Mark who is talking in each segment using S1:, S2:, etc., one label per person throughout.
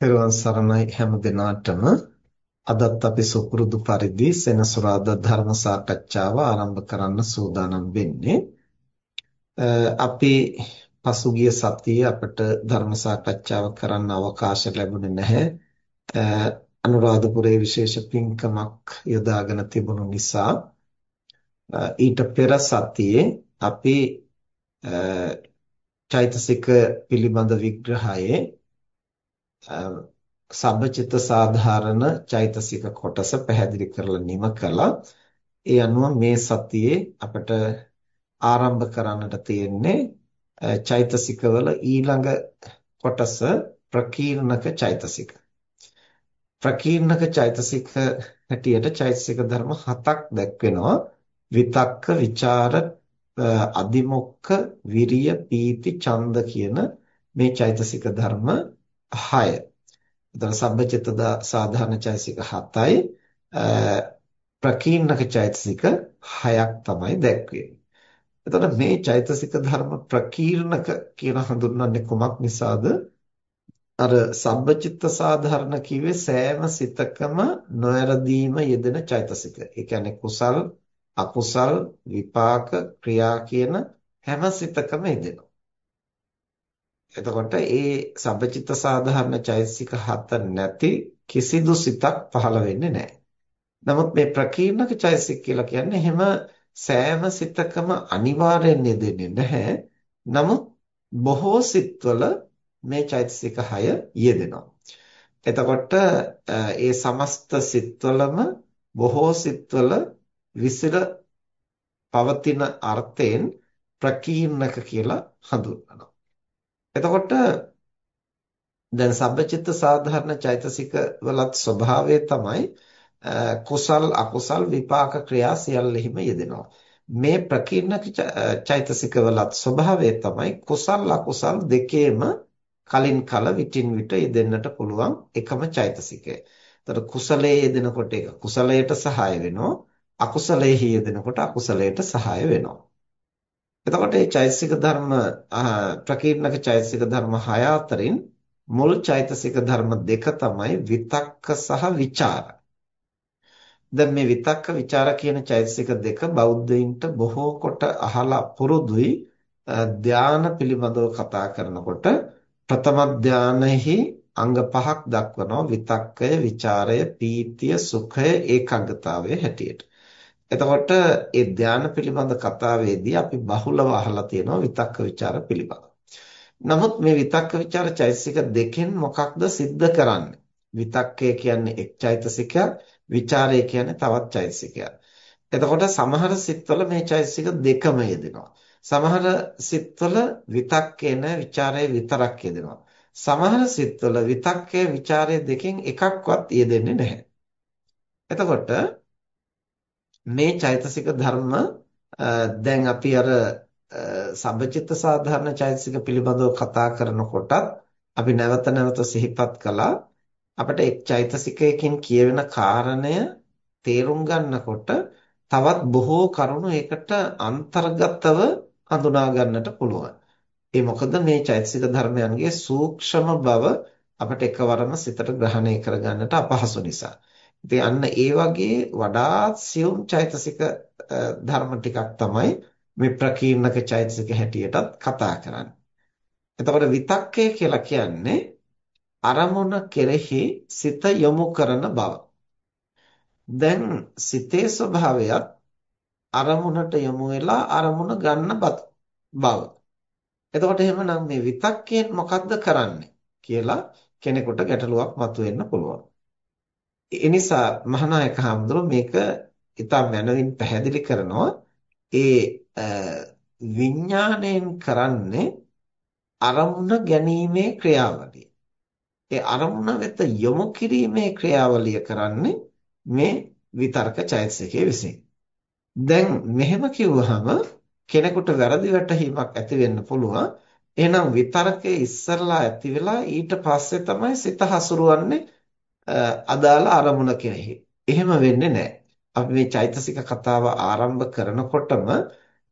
S1: පෙරවන් සරණයි හැම දිනාටම. අදත් අපි සුපුරුදු පරිදි සෙනසුරාදා ධර්ම සාකච්ඡාව ආරම්භ කරන්න සූදානම් වෙන්නේ. අපි පසුගිය සතියේ අපිට ධර්ම සාකච්ඡාව කරන්න අවකාශ ලැබුණේ නැහැ. අනුරාධපුරයේ විශේෂ පින්කමක් යොදාගෙන තිබුණු නිසා ඊට පෙර සතියේ අපි චෛතසික පිළිබඳ විග්‍රහයේ සබ්බචිත්ත සාධාරණ චෛතසික කොටස පැහැදිලි කරලා නිම කළා. ඒ අනුව මේ සතියේ අපිට ආරම්භ කරන්නට තියෙන්නේ චෛතසිකවල ඊළඟ කොටස ප්‍රකීර්ණක චෛතසික. ප්‍රකීර්ණක චෛතසික හැටියට චෛතසික ධර්ම හතක් දැක්වෙනවා. විතක්ක, ਵਿਚාර, අදිමොක්ඛ, විරිය, පීති, ඡන්ද කියන මේ චෛතසික ධර්ම 6. එතන සබ්බචිත්ත සාධාරණ චෛතසික 7යි ප්‍රකීර්ණක චෛතසික 6ක් තමයි දැක්වෙන්නේ. එතකොට මේ චෛතසික ධර්ම ප්‍රකීර්ණක කියලා හඳුන්වන්නේ කොමක් නිසාද? අර සබ්බචිත්ත සාධාරණ කිව්වේ සෑම සිතකම නොයරදීම යෙදෙන චෛතසික. ඒ කියන්නේ කුසල්, අකුසල්, විපාක, ක්‍රියා කියන හැම සිතකම යෙදෙනවා. එතකොට ඒ සබ්බචිත්ත සාධාරණ චෛතසික හත නැති කිසිදු සිතක් පහළ වෙන්නේ නැහැ. නමුත් මේ ප්‍රකීර්ණක චෛතසික කියලා කියන්නේ එහෙම සෑම සිතකම අනිවාර්යෙන් යෙදෙන්නේ නැහැ. නමුත් බොහෝ සිත්වල මේ චෛතසික 6 යෙදෙනවා. එතකොට ඒ සමස්ත සිත්වලම බොහෝ සිත්වල විසිර පවතින අර්ථයෙන් ප්‍රකීර්ණක කියලා හඳුන්වනවා. එතකොට දැන් සබ්බචිත්ත සාධාරණ චෛතසික වලත් ස්වභාවය තමයි කුසල් අකුසල් විපාක ක්‍රියා සියල්ලෙහිම යෙදෙනවා. මේ ප්‍රකීර්ණක චෛතසික වලත් ස්වභාවය තමයි කුසල් අකුසල් දෙකේම කලින් කල විටින් විට යෙදෙන්නට පුළුවන් එකම චෛතසිකය. ඒතර කුසලයේ යෙදෙනකොට ඒක කුසලයට සහාය වෙනවා. අකුසලයේ යෙදෙනකොට අකුසලයට සහාය වෙනවා. එතකොට මේ චෛතසික ධර්ම ප්‍රකීර්ණක චෛතසික ධර්ම හය අතරින් මුල් චෛතසික ධර්ම දෙක තමයි විතක්ක සහ ਵਿਚාර. දැන් මේ විතක්ක ਵਿਚාර කියන චෛතසික දෙක බෞද්ධයින්ට බොහෝ කොට අහලා පුරුදුයි ධාන පිළිබඳව කතා කරනකොට ප්‍රථම ධානයෙහි අංග පහක් දක්වනවා විතක්කය, ਵਿਚාරය, පීතිය, සුඛය, ඒකාග්‍රතාවය හැටියට. එතකොට ඒ ධානය පිළිබඳ කතාවේදී අපි බහුලව අහලා තියෙනවා විතක්ක ਵਿਚාර පිළිබඳ. නමුත් මේ විතක්ක ਵਿਚාර චෛතසික දෙකෙන් මොකක්ද සිද්ධ කරන්නේ? විතක්කය කියන්නේ එක් චෛතසිකයක්, ਵਿਚාරය කියන්නේ තවත් චෛතසිකයක්. එතකොට සමහර සිත්වල මේ චෛතසික දෙකම යෙදෙනවා. සමහර සිත්වල විතක්කේ නැ ਵਿਚාරයේ විතරක් යෙදෙනවා. සමහර සිත්වල විතක්කේ ਵਿਚාරයේ දෙකෙන් එකක්වත් යෙදෙන්නේ නැහැ. එතකොට මේ චෛතසික ධර්ම දැන් අපි අර සබ්බචිත්ත සාධාරණ චෛතසික පිළිබඳව කතා කරනකොටත් අපි නැවත නැවත සිහිපත් කළා අපිට එක් චෛතසිකයකින් කියවෙන කාරණය තේරුම් ගන්නකොට තවත් බොහෝ කරුණු ඒකට අන්තර්ගතව හඳුනා ගන්නට පුළුවන්. ඒ මොකද මේ චෛතසික ධර්මයන්ගේ සූක්ෂම බව අපිට එකවරම සිතට ග්‍රහණය කරගන්නට අපහසු නිසා. ඉතින් අන්න ඒ වගේ වඩාත් සියුම් චෛතසික ධර්ම ටිකක් තමයි මේ ප්‍රකීර්ණක චෛතසික හැටියටත් කතා කරන්නේ. එතකොට විතක්කය කියලා කියන්නේ අරමුණ කෙරෙහි සිත යොමු කරන බව. දැන් සිතේ ස්වභාවයත් අරමුණට යොමු වෙලා අරමුණ ගන්න බව. එතකොට එහෙමනම් මේ විතක්කයෙන් මොකද්ද කරන්නේ කියලා කෙනෙකුට ගැටලුවක් මතුවෙන්න පුළුවන්. ඒ නිසා මහානායක හඳුරෝ මේක ඉතා මනවින් පැහැදිලි කරනවා ඒ විඥාණයෙන් කරන්නේ අරමුණ ගැනීමේ ක්‍රියාවලිය. ඒ අරමුණ වෙත යොමු කිරීමේ ක්‍රියාවලිය කරන්නේ මේ විතර්ක චෛතසිකයේ විසින්. දැන් මෙහෙම කිව්වහම කෙනෙකුට වැරදි වැටහීමක් ඇති වෙන්න පුළුවන්. එහෙනම් විතර්කයේ ඉස්සරලා ඇති වෙලා ඊට පස්සේ තමයි සිත හසුරුවන්නේ අදාළ අරමුණ කෙරෙහි. එහෙම වෙන්නේ නැහැ. අපි මේ චෛතසික කතාව ආරම්භ කරනකොටම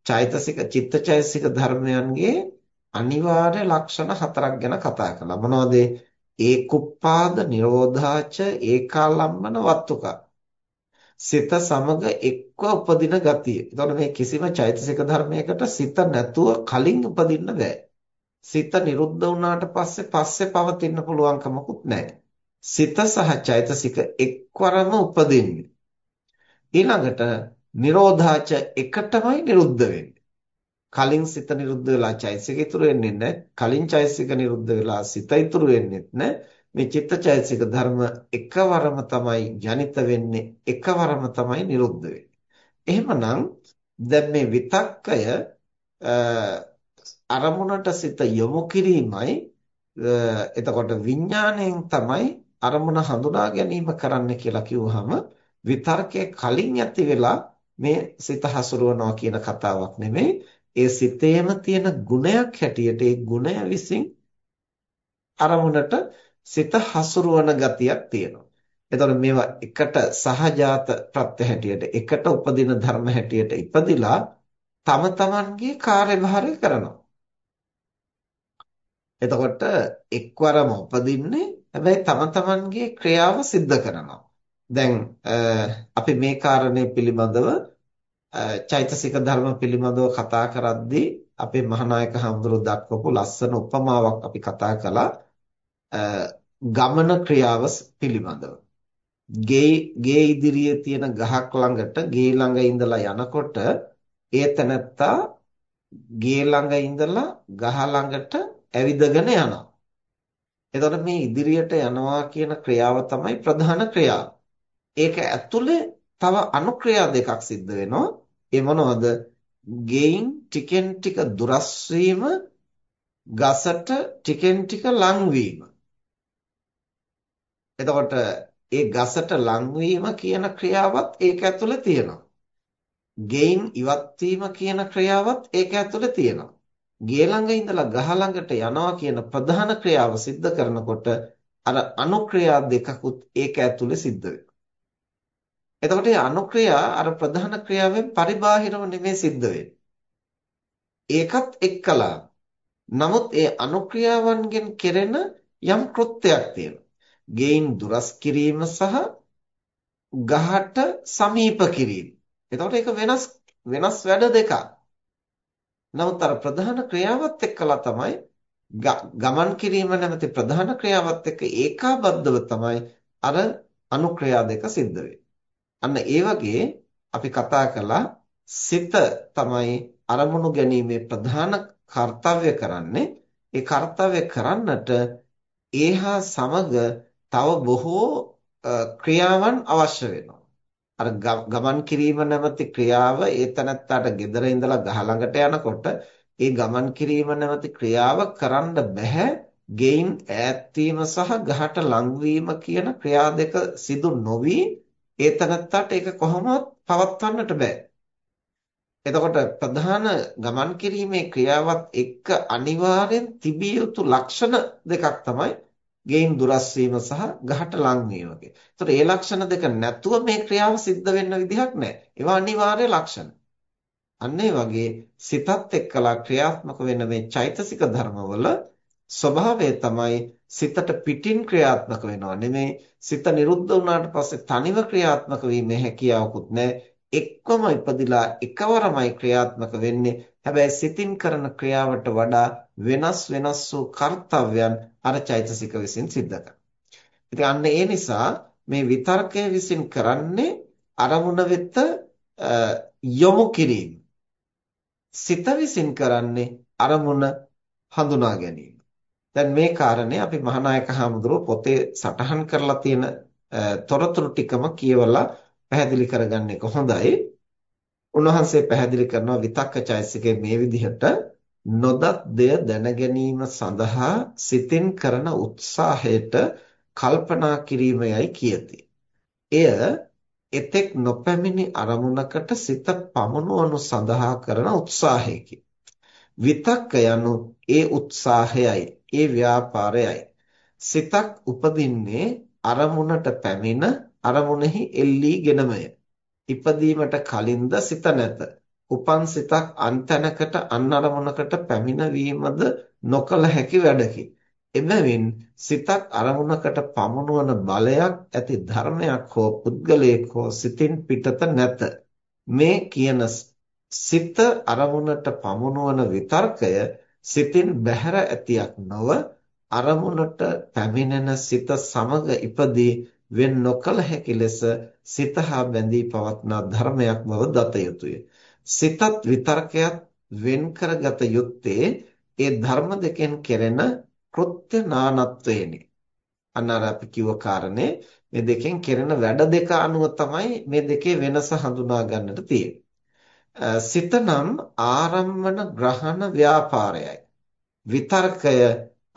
S1: චෛතසික චිත්තචෛතසික ධර්මයන්ගේ අනිවාර්ය ලක්ෂණ හතරක් ගැන කතා කළා. මොනවද ඒකුප්පාද නිරෝධාච ඒකාලම්මන වත්තුකා සිත සමග එක්ව උපදින ගතිය. එතකොට මේ කිසිම චෛතසික ධර්මයකට සිත නැතුව කලින් උපදින්න බෑ. සිත නිරුද්ධ වුණාට පස්සේ පස්සේ පවතින්න පුළුවන් කමකුත් නැහැ. සිත සහ චෛතසික එක්වරම උපදින්නේ. ඊළඟට නිරෝධාච එකටමයි නිරුද්ධ වෙන්නේ. කලින් සිත නිරුද්ධ වෙලා චෛතසික ඉතුරු වෙන්නේ නැහැ. කලින් චෛතසික නිරුද්ධ වෙලා සිත ඉතුරු වෙන්නේ නැහැ. මේ චිත්තචෛතසික ධර්ම එකවරම තමයි ජනිත වෙන්නේ එකවරම තමයි නිරුද්ධ වෙන්නේ. එහෙමනම් දැන් මේ විතක්කය අරමුණට සිත යොමු කිරීමයි එතකොට විඥාණයෙන් තමයි අරමුණ හඳුනා ගැනීම කරන්න කියලා කිව්වහම විතර්කයේ කලින් ඇති වෙලා මේ සිත හසුරවනවා කියන කතාවක් නෙමෙයි ඒ සිතේම තියෙන ගුණයක් හැටියට ඒ ගුණය විසින් අරමුණට සිත හසුරුවන ගතියක් තියෙනවා. එතකොට මේවා එකට සහජාත ප්‍රත්‍ය හැටියට එකට උපදින ධර්ම හැටියට ඉපදිලා තම තමන්ගේ කාර්යභාරය කරනවා. එතකොට එක්වරම උපදින්නේ හැබැයි තම තමන්ගේ ක්‍රියාව સિદ્ધ කරනවා. දැන් අපි මේ කාරණේ පිළිබඳව චෛතසික ධර්ම පිළිබඳව කතා කරද්දී අපේ මහානායක හඳුරු දක්වපු ලස්සන උපමාවක් අපි කතා කළා. ගමන ක්‍රියාව පිළිබඳව. ගේ ගේ ඉදිරියේ තියෙන ගහක් ළඟට ගේ ළඟ ඉඳලා යනකොට ඒ තැනත්තා ගේ ළඟ ඉඳලා ගහ ළඟට ඇවිදගෙන යනවා. එතකොට මේ ඉදිරියට යනවා කියන ක්‍රියාව තමයි ප්‍රධාන ක්‍රියාව. ඒක ඇතුලේ තව අනුක්‍රියා දෙකක් සිද්ධ වෙනවා. ඒ මොනවද? ගෙයින් ටිකෙන් ටික දුරස් ගසට ටිකෙන් ටික ලංවීම. එතකොට ඒ ගසට ලංවීම කියන ක්‍රියාවත් ඒක ඇතුලේ තියෙනවා. ගෙයින් ඉවත් කියන ක්‍රියාවත් ඒක ඇතුලේ තියෙනවා. ගේ ළඟ ඉඳලා ගහ ළඟට යනවා කියන ප්‍රධාන ක්‍රියාව સિદ્ધ කරනකොට අර අනුක්‍රියා දෙකකුත් ඒක ඇතුලේ සිද්ධ වෙනවා. එතකොට මේ අනුක්‍රියා අර ප්‍රධාන ක්‍රියාවෙන් පරිබාහිරව නෙමෙයි සිද්ධ වෙන්නේ. ඒකත් එක්කලා. නමුත් ඒ අනුක්‍රියාවන්ගෙන් කෙරෙන යම් කෘත්‍යයක් තියෙනවා. ගෙයින් දුරස් කිරීම සහ ගහට සමීප කිරීම. එතකොට ඒක වෙනස් වෙනස් වැඩ දෙකක්. නමුත් අර ප්‍රධාන ක්‍රියාවත් එක්කලා තමයි ගමන් කිරීම නැමැති ප්‍රධාන ක්‍රියාවත් එක්ක ඒකාබද්ධව තමයි අර අනුක්‍රියා දෙක සිද්ධ අන්න ඒ වගේ අපි කතා කළා සිත තමයි අරමුණු ගැනීමේ ප්‍රධාන කාර්යය කරන්නේ. ඒ කාර්යය කරන්නට ඒහා සමග තව බොහෝ ක්‍රියාවන් අවශ්‍ය වෙනවා. අර ගමන් කිරීම නැමැති ක්‍රියාව ඒ තැනත්තාට gedara ඉඳලා ගහ ළඟට යනකොට ඒ ගමන් කිරීම නැමැති ක්‍රියාව කරන්න බෑ ගෙයින් ඈත් සහ ගහට ලංවීම කියන ක්‍රියා දෙක සිදු නොවි ඒ තැනත්තාට ඒක කොහොමවත් පවත්වන්නට බෑ. එතකොට ප්‍රධාන ගමන් කිරීමේ ක්‍රියාවත් එක්ක අනිවාර්යෙන් තිබිය යුතු ලක්ෂණ දෙකක් තමයි ගෙයින් දුරස් වීම සහ ගහට ලං වීම වගේ. ඒතර ඒ ලක්ෂණ දෙක නැතුව මේ ක්‍රියාව සිද්ධ වෙන්න විදිහක් නැහැ. ඒවා අනිවාර්ය ලක්ෂණ. අන්න ඒ වගේ සිතත් එක්කලා ක්‍රියාත්මක වෙන මේ චෛතසික ධර්මවල ස්වභාවය තමයි සිතට පිටින් ක්‍රියාත්මක වෙනවා නෙමෙයි සිත නිරුද්ධ වුණාට පස්සේ තනිව ක්‍රියාත්මක වීමේ හැකියාවකුත් නැහැ එක්වම ඉපදිලා එකවරමයි ක්‍රියාත්මක වෙන්නේ හැබැයි සිතින් කරන ක්‍රියාවට වඩා වෙනස් වෙනස් වූ කාර්යයන් අර චෛතසික විසින් සිද්ධ කරනවා. ඉතින් අන්න ඒ නිසා මේ විතර්කය විසින් කරන්නේ අරමුණ වෙත යොමු කිරීම. සිත විසින් කරන්නේ අරමුණ හඳුනා ගැනීම. දැන් මේ කාරණේ අපි මහානායක හාමුදුරුව පොතේ සටහන් කරලා තියෙන තොරතුරු ටිකම කියවලා පැහැදිලි කරගන්න එක හොඳයි. උන්වහන්සේ පැහැදිලි කරනවා විතක්ක චෛසිකේ මේ විදිහට නොදත් දෙය දැන සඳහා සිතින් කරන උත්සාහයට කල්පනා කිරීමයයි කියති. එය එතෙක් නොපැමිණි අරමුණකට සිත පමුණුවනු සඳහා කරන උත්සාහයකි. විතක්ක යනු ඒ උත්සාහයයි, ඒ ව්‍යාපාරයයි. සිතක් උපදින්නේ අරමුණට පැමිණ අරමුණෙහි එල්ලීගෙනමය. ඉපදීමට කලින්ද සිත නැත. උපන් සිතක් අන්තනකට අන් අරමුණකට පැමිණවීමද නොකල හැකි වැඩකි. එබැවින් සිතක් අරමුණකට පමුණුවන බලයක් ඇති ධර්මයක් හෝ පුද්ගලයෙක් හෝ සිතින් පිටත නැත. මේ කියන සිත අරමුණට පමුණුවන විතර්කය සිතින් බැහැර ඇතියක් නොව අරමුණට පැමිණෙන සිත සමග ඉපදී වෙන් නොකල හැකි ලෙස සිත හා බැඳී පවත්නා ධර්මයක් බව දත යුතුය. සිතත් විතර්කයක් වෙන් කරගත යුත්තේ ඒ ධර්ම දෙකෙන් කෙරෙන කෘත්‍ය නානත්වයේනි. අන්න අර අපි කිව්ව කාරණේ මේ දෙකෙන් කෙරෙන වැඩ දෙක අනුව තමයි මේ දෙකේ වෙනස හඳුනා ගන්නට තියෙන්නේ. සිත නම් ආරම්මන ග්‍රහණ ව්‍යාපාරයයි. විතර්කය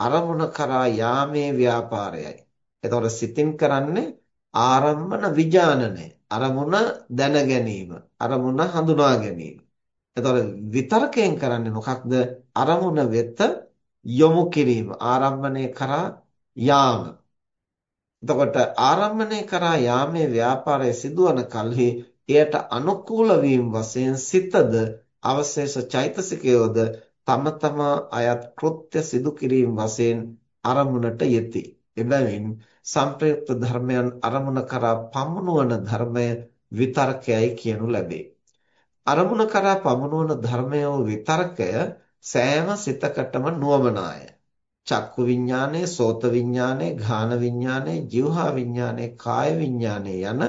S1: අරමුණ කරා යාමේ ව්‍යාපාරයයි. එතකොට සිතින් කරන්නේ ආරම්මන විඥානනය. අරමුණ දැන ගැනීම, අරමුණ හඳුනා ගැනීම. එතකොට විතර්කයෙන් කරන්නේ මොකක්ද? අරමුණ වෙත යොමු කිරීම, ආරම්මණය කරා යාම. එතකොට ආරම්මණය කරා යාමේ ව්‍යාපාරය සිදුවන කල්හි එයට අනුකූල වීම වශයෙන් සිතද අවශේෂ චෛතසිකයෝද තම තමා අයත් කෘත්‍ය සිදු කිරීම වශයෙන් අරමුණට යෙති. එබැවින් සංප්‍රයුක්ත ධර්මයන් අරමුණ කරා පමුණුවන ධර්මය විතර්කයයි කියනු ලැබේ. අරමුණ කරා පමුණුවන ධර්මය විතර්කය සෑම සිතකටම නුවමනාය. චක්කු විඥානයේ, සෝත විඥානයේ, ඝාන විඥානයේ, જીවහා විඥානයේ, කාය විඥානයේ යන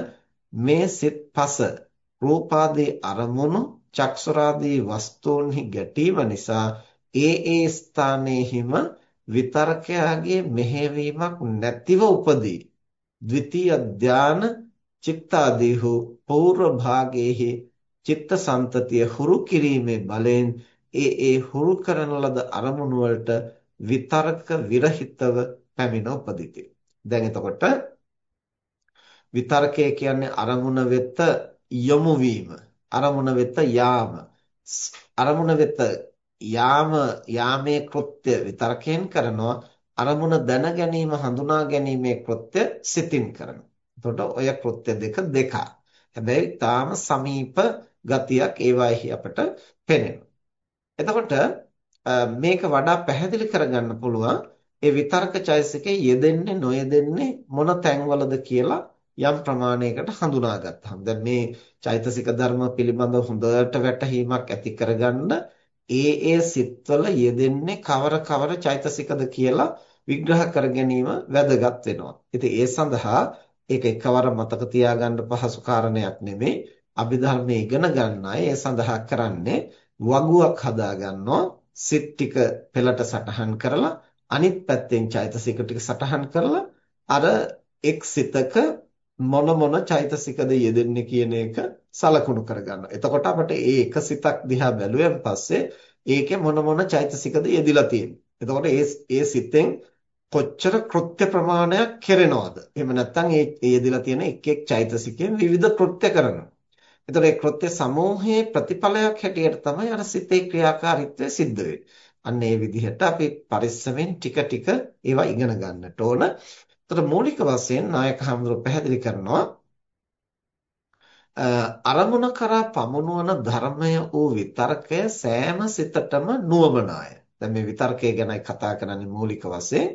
S1: මේ සිත් පස රූපාදී අරමුණු චක්සුරාදී වස්තුන්හි ගැටීම නිසා ඒ ඒ ස්ථානයේහිම විතර්කයාගේ මෙහෙවීමක් නැතිව උපදී. ද්විතීය ධාන චිත්තාදීහු පූර්ව භාගයේහි චිත්ත සම්තතිය හුරු කිරීමේ බලයෙන් ඒ ඒ හුරු කරන ලද අරමුණු වලට විතර්ක විරහිතව පැමිණ උපදිති. දැන් එතකොට විතර්කය කියන්නේ අරමුණ වෙත යොමු වීම, අරමුණ වෙත යාම. අරමුණ වෙත යාම යාමේ කෘත්‍ය විතර්කයෙන් කරනවා අරමුණ දැන ගැනීම හඳුනා ගැනීමේ කෘත්‍ය සිතින් කරනවා. එතකොට ඔය කෘත්‍ය දෙක දෙක. හැබැයි තාම සමීප ගතියක් ඒවාෙහි අපට පෙනෙනවා. එතකොට මේක වඩා පැහැදිලි කරගන්න පුළුවන් ඒ විතර්ක චෛසිකේ යෙදෙන්නේ නොයෙදෙන්නේ මොන තැන්වලද කියලා යම් ප්‍රමාණයකට හඳුනා ගත්තාම දැන් මේ චෛතසික ධර්ම පිළිබඳව හොඳට වැටහීමක් ඇති කරගන්න ඒ ඒ සිත්වල යෙදෙන්නේ කවර කවර චෛතසිකද කියලා විග්‍රහ කර ගැනීම වැදගත් වෙනවා. ඉතින් ඒ සඳහා ඒක එකවර මතක තියාගන්න පහසු කාරණයක් නෙමෙයි. අභිධර්මයේ ඉගෙන ගන්න අය ඒ සඳහා කරන්නේ වගුවක් හදා ගන්නවා සිත් ටික පෙළට සටහන් කරලා අනිත් පැත්තෙන් චෛතසික ටික සටහන් කරලා අර එක් සිතක මොන මොන චෛතසිකද යෙදෙන්නේ කියන එක සලකුණු කරගන්නවා. එතකොට අපිට ඒ එක සිතක් දිහා බැලුවෙන් පස්සේ ඒකේ මොන මොන චෛතසිකද යෙදිලා තියෙන්නේ. එතකොට ඒ ඒ සිතෙන් කොච්චර කෘත්‍ය ප්‍රමාණයක් කෙරෙනවද? එහෙම නැත්නම් ඒ යෙදිලා තියෙන එක් එක් චෛතසිකයෙන් විවිධ කෘත්‍ය කරනවා. එතකොට ඒ කෘත්‍ය සමූහයේ ප්‍රතිඵලයක් හැටියට තමයි අර සිතේ ක්‍රියාකාරීත්වය සිද්ධ වෙන්නේ. අන්න ඒ විදිහට අපි පරිස්සමෙන් ටික ටික ඒවා ඉගෙන ගන්නට ඕන. එතකොට මූලික වශයෙන් නායක හඳුර පැහැදිලි කරනවා අරමුණ කරා පමුණුවන ධර්මය වූ විතර්කය සෑම සිතටම නුවමනාය. දැන් මේ විතර්කය ගැනයි කතා කරන්නේ මූලික වශයෙන්.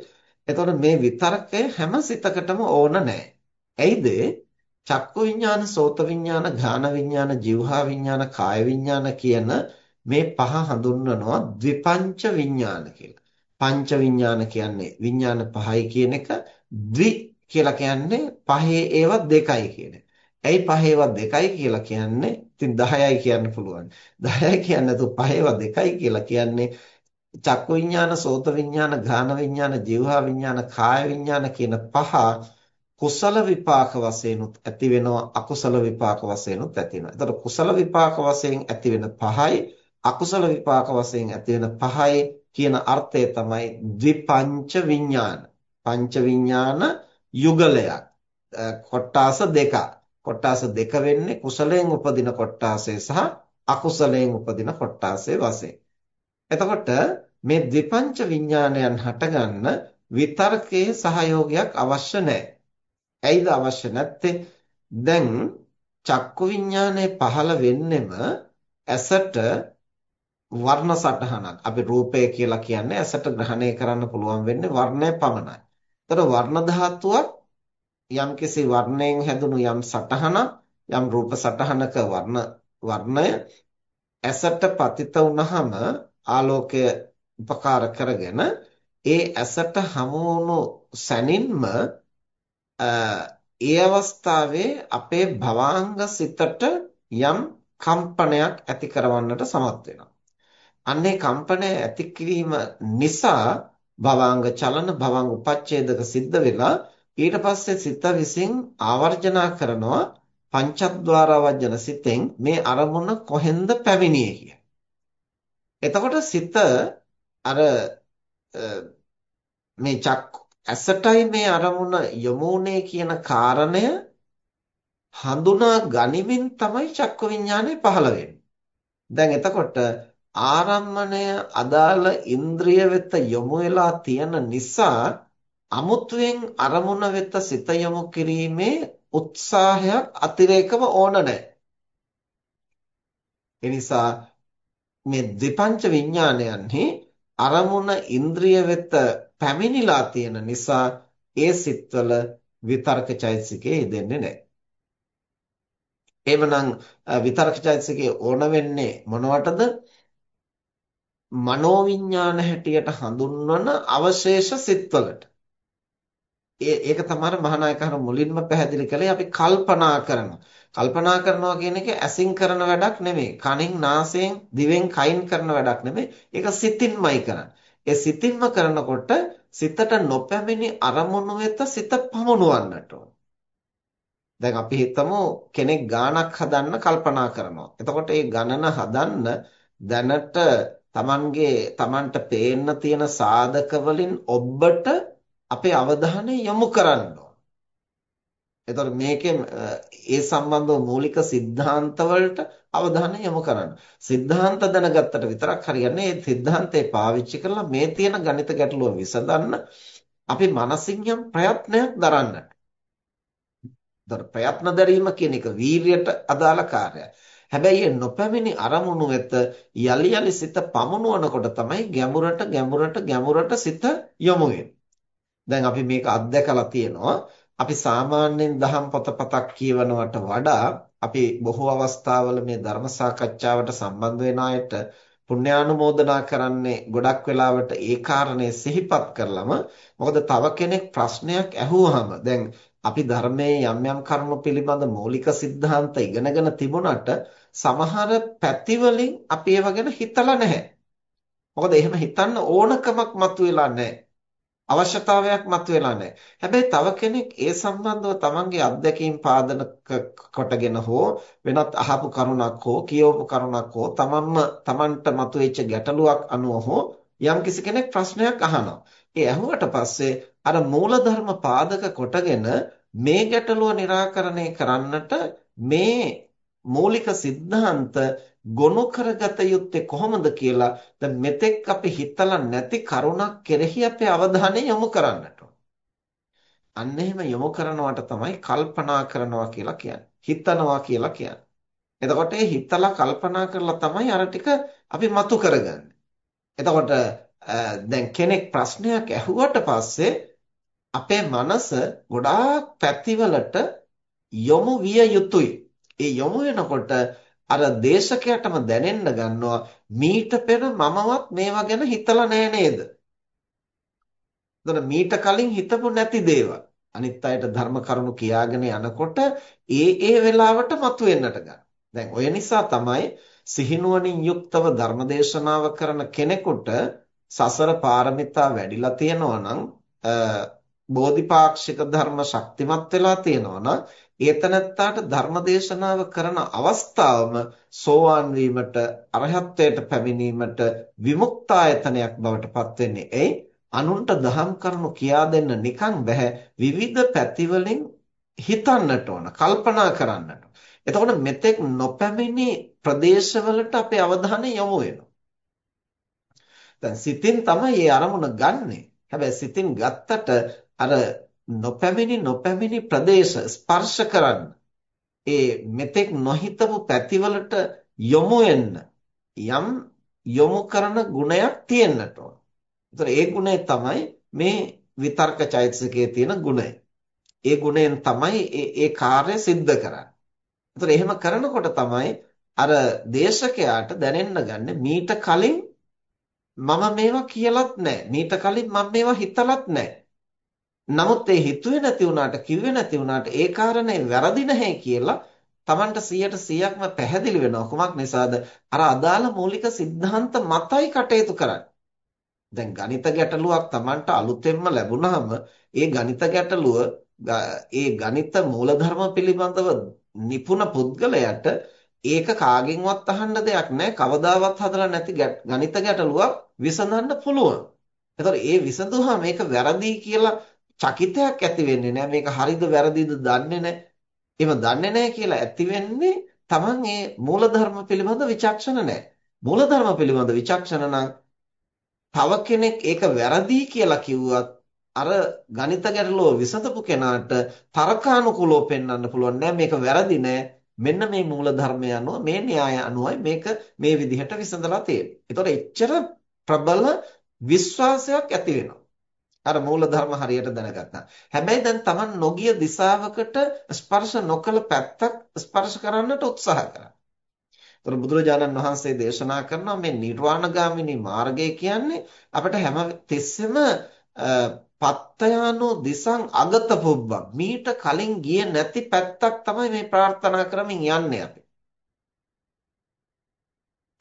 S1: එතකොට මේ විතර්කය හැම සිතකටම ඕන නැහැ. ඇයිද? චක්කු විඤ්ඤාණ, සෝත විඤ්ඤාණ, ඝාන විඤ්ඤාණ, જીවහා විඤ්ඤාණ, කාය විඤ්ඤාණ කියන මේ පහ හඳුන්වනවා ද්විපංච විඤ්ඤාණ කියලා. පංච විඤ්ඤාණ කියන්නේ විඤ්ඤාණ පහයි කියන එක ද්වි කියලා කියන්නේ පහේ ඒවා දෙකයි කියන එක. ඇයි පහේ ඒවා දෙකයි කියලා කියන්නේ? ඉතින් 10යි කියන්න පුළුවන්. 10යි කියන්නේ නැතු පහේ ඒවා දෙකයි කියලා කියන්නේ චක්කු විඤ්ඤාණ, සෝත විඤ්ඤාණ, ඝාන විඤ්ඤාණ, જીවහා විඤ්ඤාණ, කාය විඤ්ඤාණ කියන පහ කුසල විපාක වශයෙන් ඇති වෙනවා අකුසල විපාක වශයෙන් ඇති වෙනවා. එතකොට කුසල විපාක වශයෙන් ඇති වෙන පහයි අකුසල විපාක වශයෙන් ඇති වෙන පහයි කියන අර්ථය තමයි ද්විපංච විඥාන. පංච විඥාන යුගලයක්. කොට්ටාස දෙක. කොට්ටාස දෙක වෙන්නේ කුසලයෙන් උපදින කොට්ටාසය සහ අකුසලයෙන් උපදින කොට්ටාසය වශයෙන්. එතකොට මේ ද්විපංච විඥානයන් හටගන්න විතර්කයේ සහයෝගයක් අවශ්‍ය නැහැ. ඇයිද අවශ්‍ය නැත්තේ? දැන් චක්කු විඥානය පහළ වෙන්නෙම ඇසට වර්ණ සටහනක්. අපි රූපය කියලා කියන්නේ ඇසට ග්‍රහණය කරන්න පුළුවන් වෙන්නේ වර්ණය පමණයි. ඒතර වර්ණ ධාතුවක් යම්කිසි වර්ණයෙන් හැදුණු යම් සටහනක් යම් රූප සටහනක වර්ණ වර්ණය ඇසට පතිත වුනහම ආලෝකය උපකාර කරගෙන ඒ ඇසට හමු වුණු සැනින්ම ඒ අවස්ථාවේ අපේ භවාංග සිතට යම් කම්පනයක් ඇති කරවන්නට සමත් වෙනවා. අන්නේ කම්පනය ඇති කිරීම නිසා භවාංග චලන භවාංග උපච්ඡේදක සිද්ධ වෙලා ඊට පස්සේ සිත විසින් ආවර්ජනා කරනවා පංචද්වාර වජන සිතෙන් මේ අරමුණ කොහෙන්ද පැමිණියේ කිය. එතකොට සිත අර මේ චක් ඇසටයි මේ අරමුණ යොමුනේ කියන කාරණය හඳුනා ගනිමින් තමයි චක්ක විඥානය පහළ වෙන්නේ. දැන් එතකොට ආරම්මණය අදාළ ඉන්ද්‍රිය වෙත යොමු වෙලා තියෙන නිසා අමුතුවෙන් අරමුණ වෙත සිත යොමු කිරීමේ උත්සාහයක් අතිරේකව ඕන නැහැ. ඒ නිසා මේ දෙපංච විඥානයන්හි අරමුණ ඉන්ද්‍රිය වෙත පැමිණිලා තියෙන නිසා ඒ සිත්වල විතර්ක චෛතසිකේ යෙදෙන්නේ නැහැ. එහෙමනම් විතර්ක චෛතසිකේ ඕන වෙන්නේ මොනවටද? මනෝවිඤ්ඤාණ හැටියට හඳුන්වන අවශේෂ සිත්වලට. ඒ ඒක තමයි මහානායකහර මුලින්ම පැහැදිලි කළේ අපි කල්පනා කරනවා. කල්පනා කරනවා කියන එක ඇසින් කරන වැඩක් නෙමෙයි. කනින්, නාසයෙන්, දිවෙන්, කයින් කරන වැඩක් නෙමෙයි. ඒක සිතින්මයි කරන්නේ. ඒ සිතින්ම කරනකොට සිතට නොපැමිණි අරමුණු වෙත සිත පමුණුවන්නට ඕන. දැන් අපි හිතමු කෙනෙක් ගාණක් හදන්න කල්පනා කරනවා. එතකොට ඒ ගණන හදන්න දැනට Tamange Tamanට පේන්න තියෙන සාධක වලින් ඔබට අපේ අවධානය යොමු කරන්න ඕන. එතකොට මේකෙන් ඒ සම්බන්ධව මූලික સિદ્ધාන්ත වලට අවධානය යොමු කරන්න. સિદ્ધාන්ත දැනගත්තට විතරක් හරියන්නේ ඒ સિદ્ધාන්තේ පාවිච්චි කරලා මේ තියෙන ගණිත ගැටලුව විසඳන්න අපි මනසින් යම් ප්‍රයත්නයක් දරන්නට. දර ප්‍රයත්න දැරීම කියන එක වීරියට අදාළ කාර්යයක්. හැබැයි ඒ නොපැමිණි අරමුණු වෙත යලි යලි සිත පමුණුවනකොට තමයි ගැඹුරට ගැඹුරට ගැඹුරට සිත යොමු දැන් අපි මේක අත්දැකලා තියෙනවා. අපි සාමාන්‍යයෙන් දහම් පොත පතක් කියවනවට වඩා අපි බොහෝ අවස්ථාවල මේ ධර්ම සාකච්ඡාවට සම්බන්ධ වෙන අයට පුණ්‍යානුමෝදනා කරන්නේ ගොඩක් වෙලාවට ඒ කාරණේ සිහිපත් කරලම මොකද තව කෙනෙක් ප්‍රශ්නයක් ඇහුවහම දැන් අපි ධර්මයේ යම් යම් කරුණු පිළිබඳ මৌলিক સિદ્ધාන්ත ඉගෙනගෙන තිබුණාට සමහර පැතිවලින් අපි ඒව ගැන හිතලා නැහැ. මොකද එහෙම හිතන්න ඕනකමක් මතුවෙලා නැහැ. අවශ්‍යතාවයක් මතුවෙලා නැහැ. හැබැයි තව කෙනෙක් ඒ සම්බන්ධව තමන්ගේ අත්දැකීම් පාදන කොටගෙන හෝ වෙනත් අහපු කරුණක් හෝ කියවපු කරුණක් හෝ තමන්ම තමන්ට මතුවෙච්ච ගැටලුවක් අනුව හෝ යම්කිසි කෙනෙක් ප්‍රශ්නයක් අහනවා. ඒ ඇහුවට පස්සේ අර මූලධර්ම පාදක කොටගෙන මේ ගැටලුව निराකරණය කරන්නට මේ මූලික સિદ્ધාන්ත ගොනු කරගත යුත්තේ කොහොමද කියලා දැන් මෙතෙක් අපි හිතලා නැති කරුණක් කෙරෙහි අපේ අවධානය යොමු කරන්නට අන්න එහෙම යොමු කරනවට තමයි කල්පනා කරනවා කියලා කියන්නේ. හිතනවා කියලා කියන්නේ. එතකොට ඒ හිතලා කල්පනා කරලා තමයි අර ටික අපි මතු කරගන්නේ. එතකොට දැන් කෙනෙක් ප්‍රශ්නයක් ඇහුවට පස්සේ අපේ මනස ගොඩාක් පැතිවලට යොමු විය යුතුයි. ඒ යොමු වෙනකොට අර දේශකයටම දැනෙන්න ගන්නවා මීට පෙර මමවත් මේවා ගැන හිතලා නෑ නේද? මීට කලින් හිතපු නැති දේවල්. අනිත් අයට ධර්ම කරුණු කියාගෙන යනකොට ඒ ඒ වෙලාවට මතුවෙන්නට ගන්න. දැන් ඔය නිසා තමයි සිහිනුවණින් යුක්තව ධර්මදේශනාව කරන කෙනෙකුට සසර පාරමිතා වැඩිලා තියෙනවා නම් බෝධිපාක්ෂික ධර්ම ශක්තිමත් වෙලා තියෙනවා නම් ඒතනත්තාට ධර්මදේශනාව කරන අවස්ථාවම සෝවාන් වීමට අරහත්ත්වයට පැමිණීමට විමුක්තායතනයක් බවට පත් වෙන්නේ. එයි අනුන්ට දහම් කරුණු කියා දෙන්න නිකන් බෑ විවිධ පැතිවලින් හිතන්නට ඕන කල්පනා කරන්නට. එතකොට මෙතෙක් නොපැමිණි ප්‍රදේශවලට අපේ අවධානය යොමු වෙනවා. දැන් සිතින් තමයි මේ අරමුණ ගන්නෙ. හැබැයි සිතින් ගත්තට අර නොපැමිණි නොපැමිණි ප්‍රදේශ ස්පර්ශ කරන්න ඒ මෙතෙක් නොහිතපු පැතිවලට යොමු යම් යොමු කරන ගුණයක් තියෙන්නට ඕන. ඒතර ඒ ගුණය තමයි මේ විතර්ක චෛතසිකයේ තියෙන ගුණය. ඒ ගුණයෙන් තමයි ඒ කාර්ය સિદ્ધ කරන්නේ. ඒතර එහෙම කරනකොට තමයි අර දේශකයාට දැනෙන්න ගන්න මීට කලින් මම මේවා කියලත් නැහැ. මීට කලින් මම මේවා හිතලත් නැහැ. නමුත් ඒ හිතුවේ නැති වුණාට කිව්වේ නැති වුණාට ඒ කාරණේ වැරදි නැහැ කියලා Tamanට 100%ක්ම පැහැදිලි වෙනවා. කොමක් නිසාද? අර අදාළ මූලික સિદ્ધාන්ත මතයි කටයුතු කරන්නේ. දැන් ගණිත ගැටලුවක් Tamanට අලුතෙන්ම ලැබුණාම ඒ ගණිත ගැටලුව ඒ ගණිත මූලධර්ම පිළිබඳව නිපුණ පුද්ගලයාට ඒක කාගෙන්වත් අහන්න දෙයක් නැහැ. කවදාවත් හදලා නැති ගණිත ගැටලුවක් විසඳන්න පුළුවන්. එතකොට ඒ විසඳුවා මේක වැරදි කියලා චකිතයක් ඇති වෙන්නේ නැහැ. මේක හරිද වැරදිද දන්නේ නැහැ. එහෙම දන්නේ නැහැ කියලා ඇති වෙන්නේ Taman මේ මූලධර්ම පිළිබඳ විචක්ෂණ නැහැ. මූලධර්ම පිළිබඳ විචක්ෂණ නම් තව කෙනෙක් ඒක වැරදි කියලා කිව්වත් අර ගණිත ගැටලුව විසඳපු කෙනාට තර්කානුකූලව පෙන්වන්න පුළුවන් නෑ මේක වැරදි නෑ මෙන්න මේ මූල ධර්මය අනුව මේ න්‍යාය අනුවයි මේක මේ විදිහට විසඳලා තියෙන්නේ. ඒතකොට එච්චර ප්‍රබල විශ්වාසයක් ඇති වෙනවා. අර මූල ධර්ම හරියට දැනගත්තා. හැබැයි දැන් Taman නොගිය දිශාවකට ස්පර්ශ නොකළ පැත්තක් ස්පර්ශ කරන්නට උත්සාහ කරා. ඒතර බුදුරජාණන් වහන්සේ දේශනා කරනවා මේ නිර්වාණගාමිනී මාර්ගය කියන්නේ අපිට හැම තිස්සෙම පත්තයානෝ දිසං අගත පුබ්බම් මීට කලින් ගියේ නැති පැත්තක් තමයි මේ ප්‍රාර්ථනා කරමින් යන්නේ අපි.